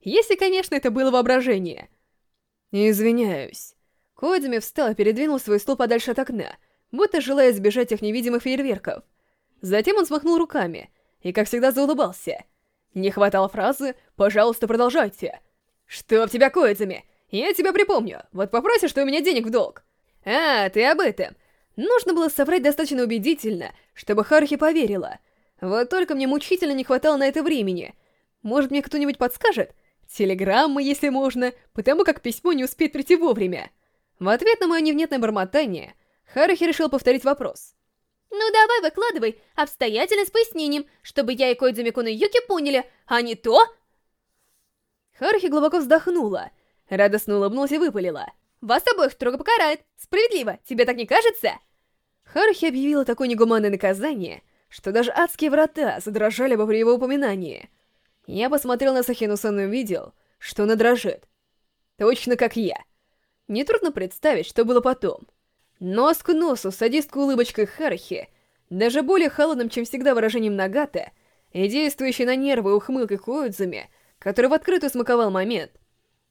Если, конечно, это было воображение. Извиняюсь. Кодзуми встал и передвинул свой стул подальше от окна, будто желая избежать тех невидимых фейерверков. Затем он смахнул руками — и, как всегда, заулыбался. Не хватало фразы «Пожалуйста, продолжайте». «Что в тебя, Коидзами? Я тебя припомню. Вот попросишь ты у меня денег в долг». «А, ты об этом». Нужно было соврать достаточно убедительно, чтобы Харухи поверила. Вот только мне мучительно не хватало на это времени. Может, мне кто-нибудь подскажет? Телеграмма, если можно, потому как письмо не успеет прийти вовремя. В ответ на мое невнятное бормотание, Харухи решил повторить вопрос. Ну давай, выкладывай, обстоятельно с пояснением, чтобы я и Койдзуми Кун и Юки поняли, а не то... Харухи глубоко вздохнула, радостно улыбнулась и выпалила. «Вас обоих строго покарает! Справедливо! Тебе так не кажется?» Харухи объявила такое негуманное наказание, что даже адские врата задрожали бы при его упоминании. Я посмотрел на Сахину-сан и увидел, что она дрожит. Точно как я. Нетрудно представить, что было потом. Нос к носу садистской улыбочкой Харахи, даже более холодным, чем всегда выражением Нагата, и действующей на нервы ухмылкой Коидзуми, который в открытую смаковал момент,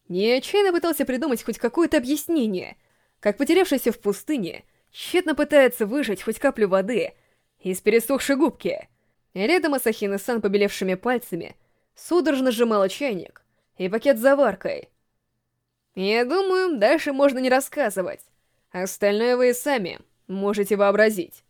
я отчаянно пытался придумать хоть какое-то объяснение, как потерявшийся в пустыне тщетно пытается выжать хоть каплю воды из пересохшей губки. Рядом Асахина-сан побелевшими пальцами судорожно сжимала чайник и пакет с заваркой. Я думаю, дальше можно не рассказывать. Остальное вы и сами можете вообразить.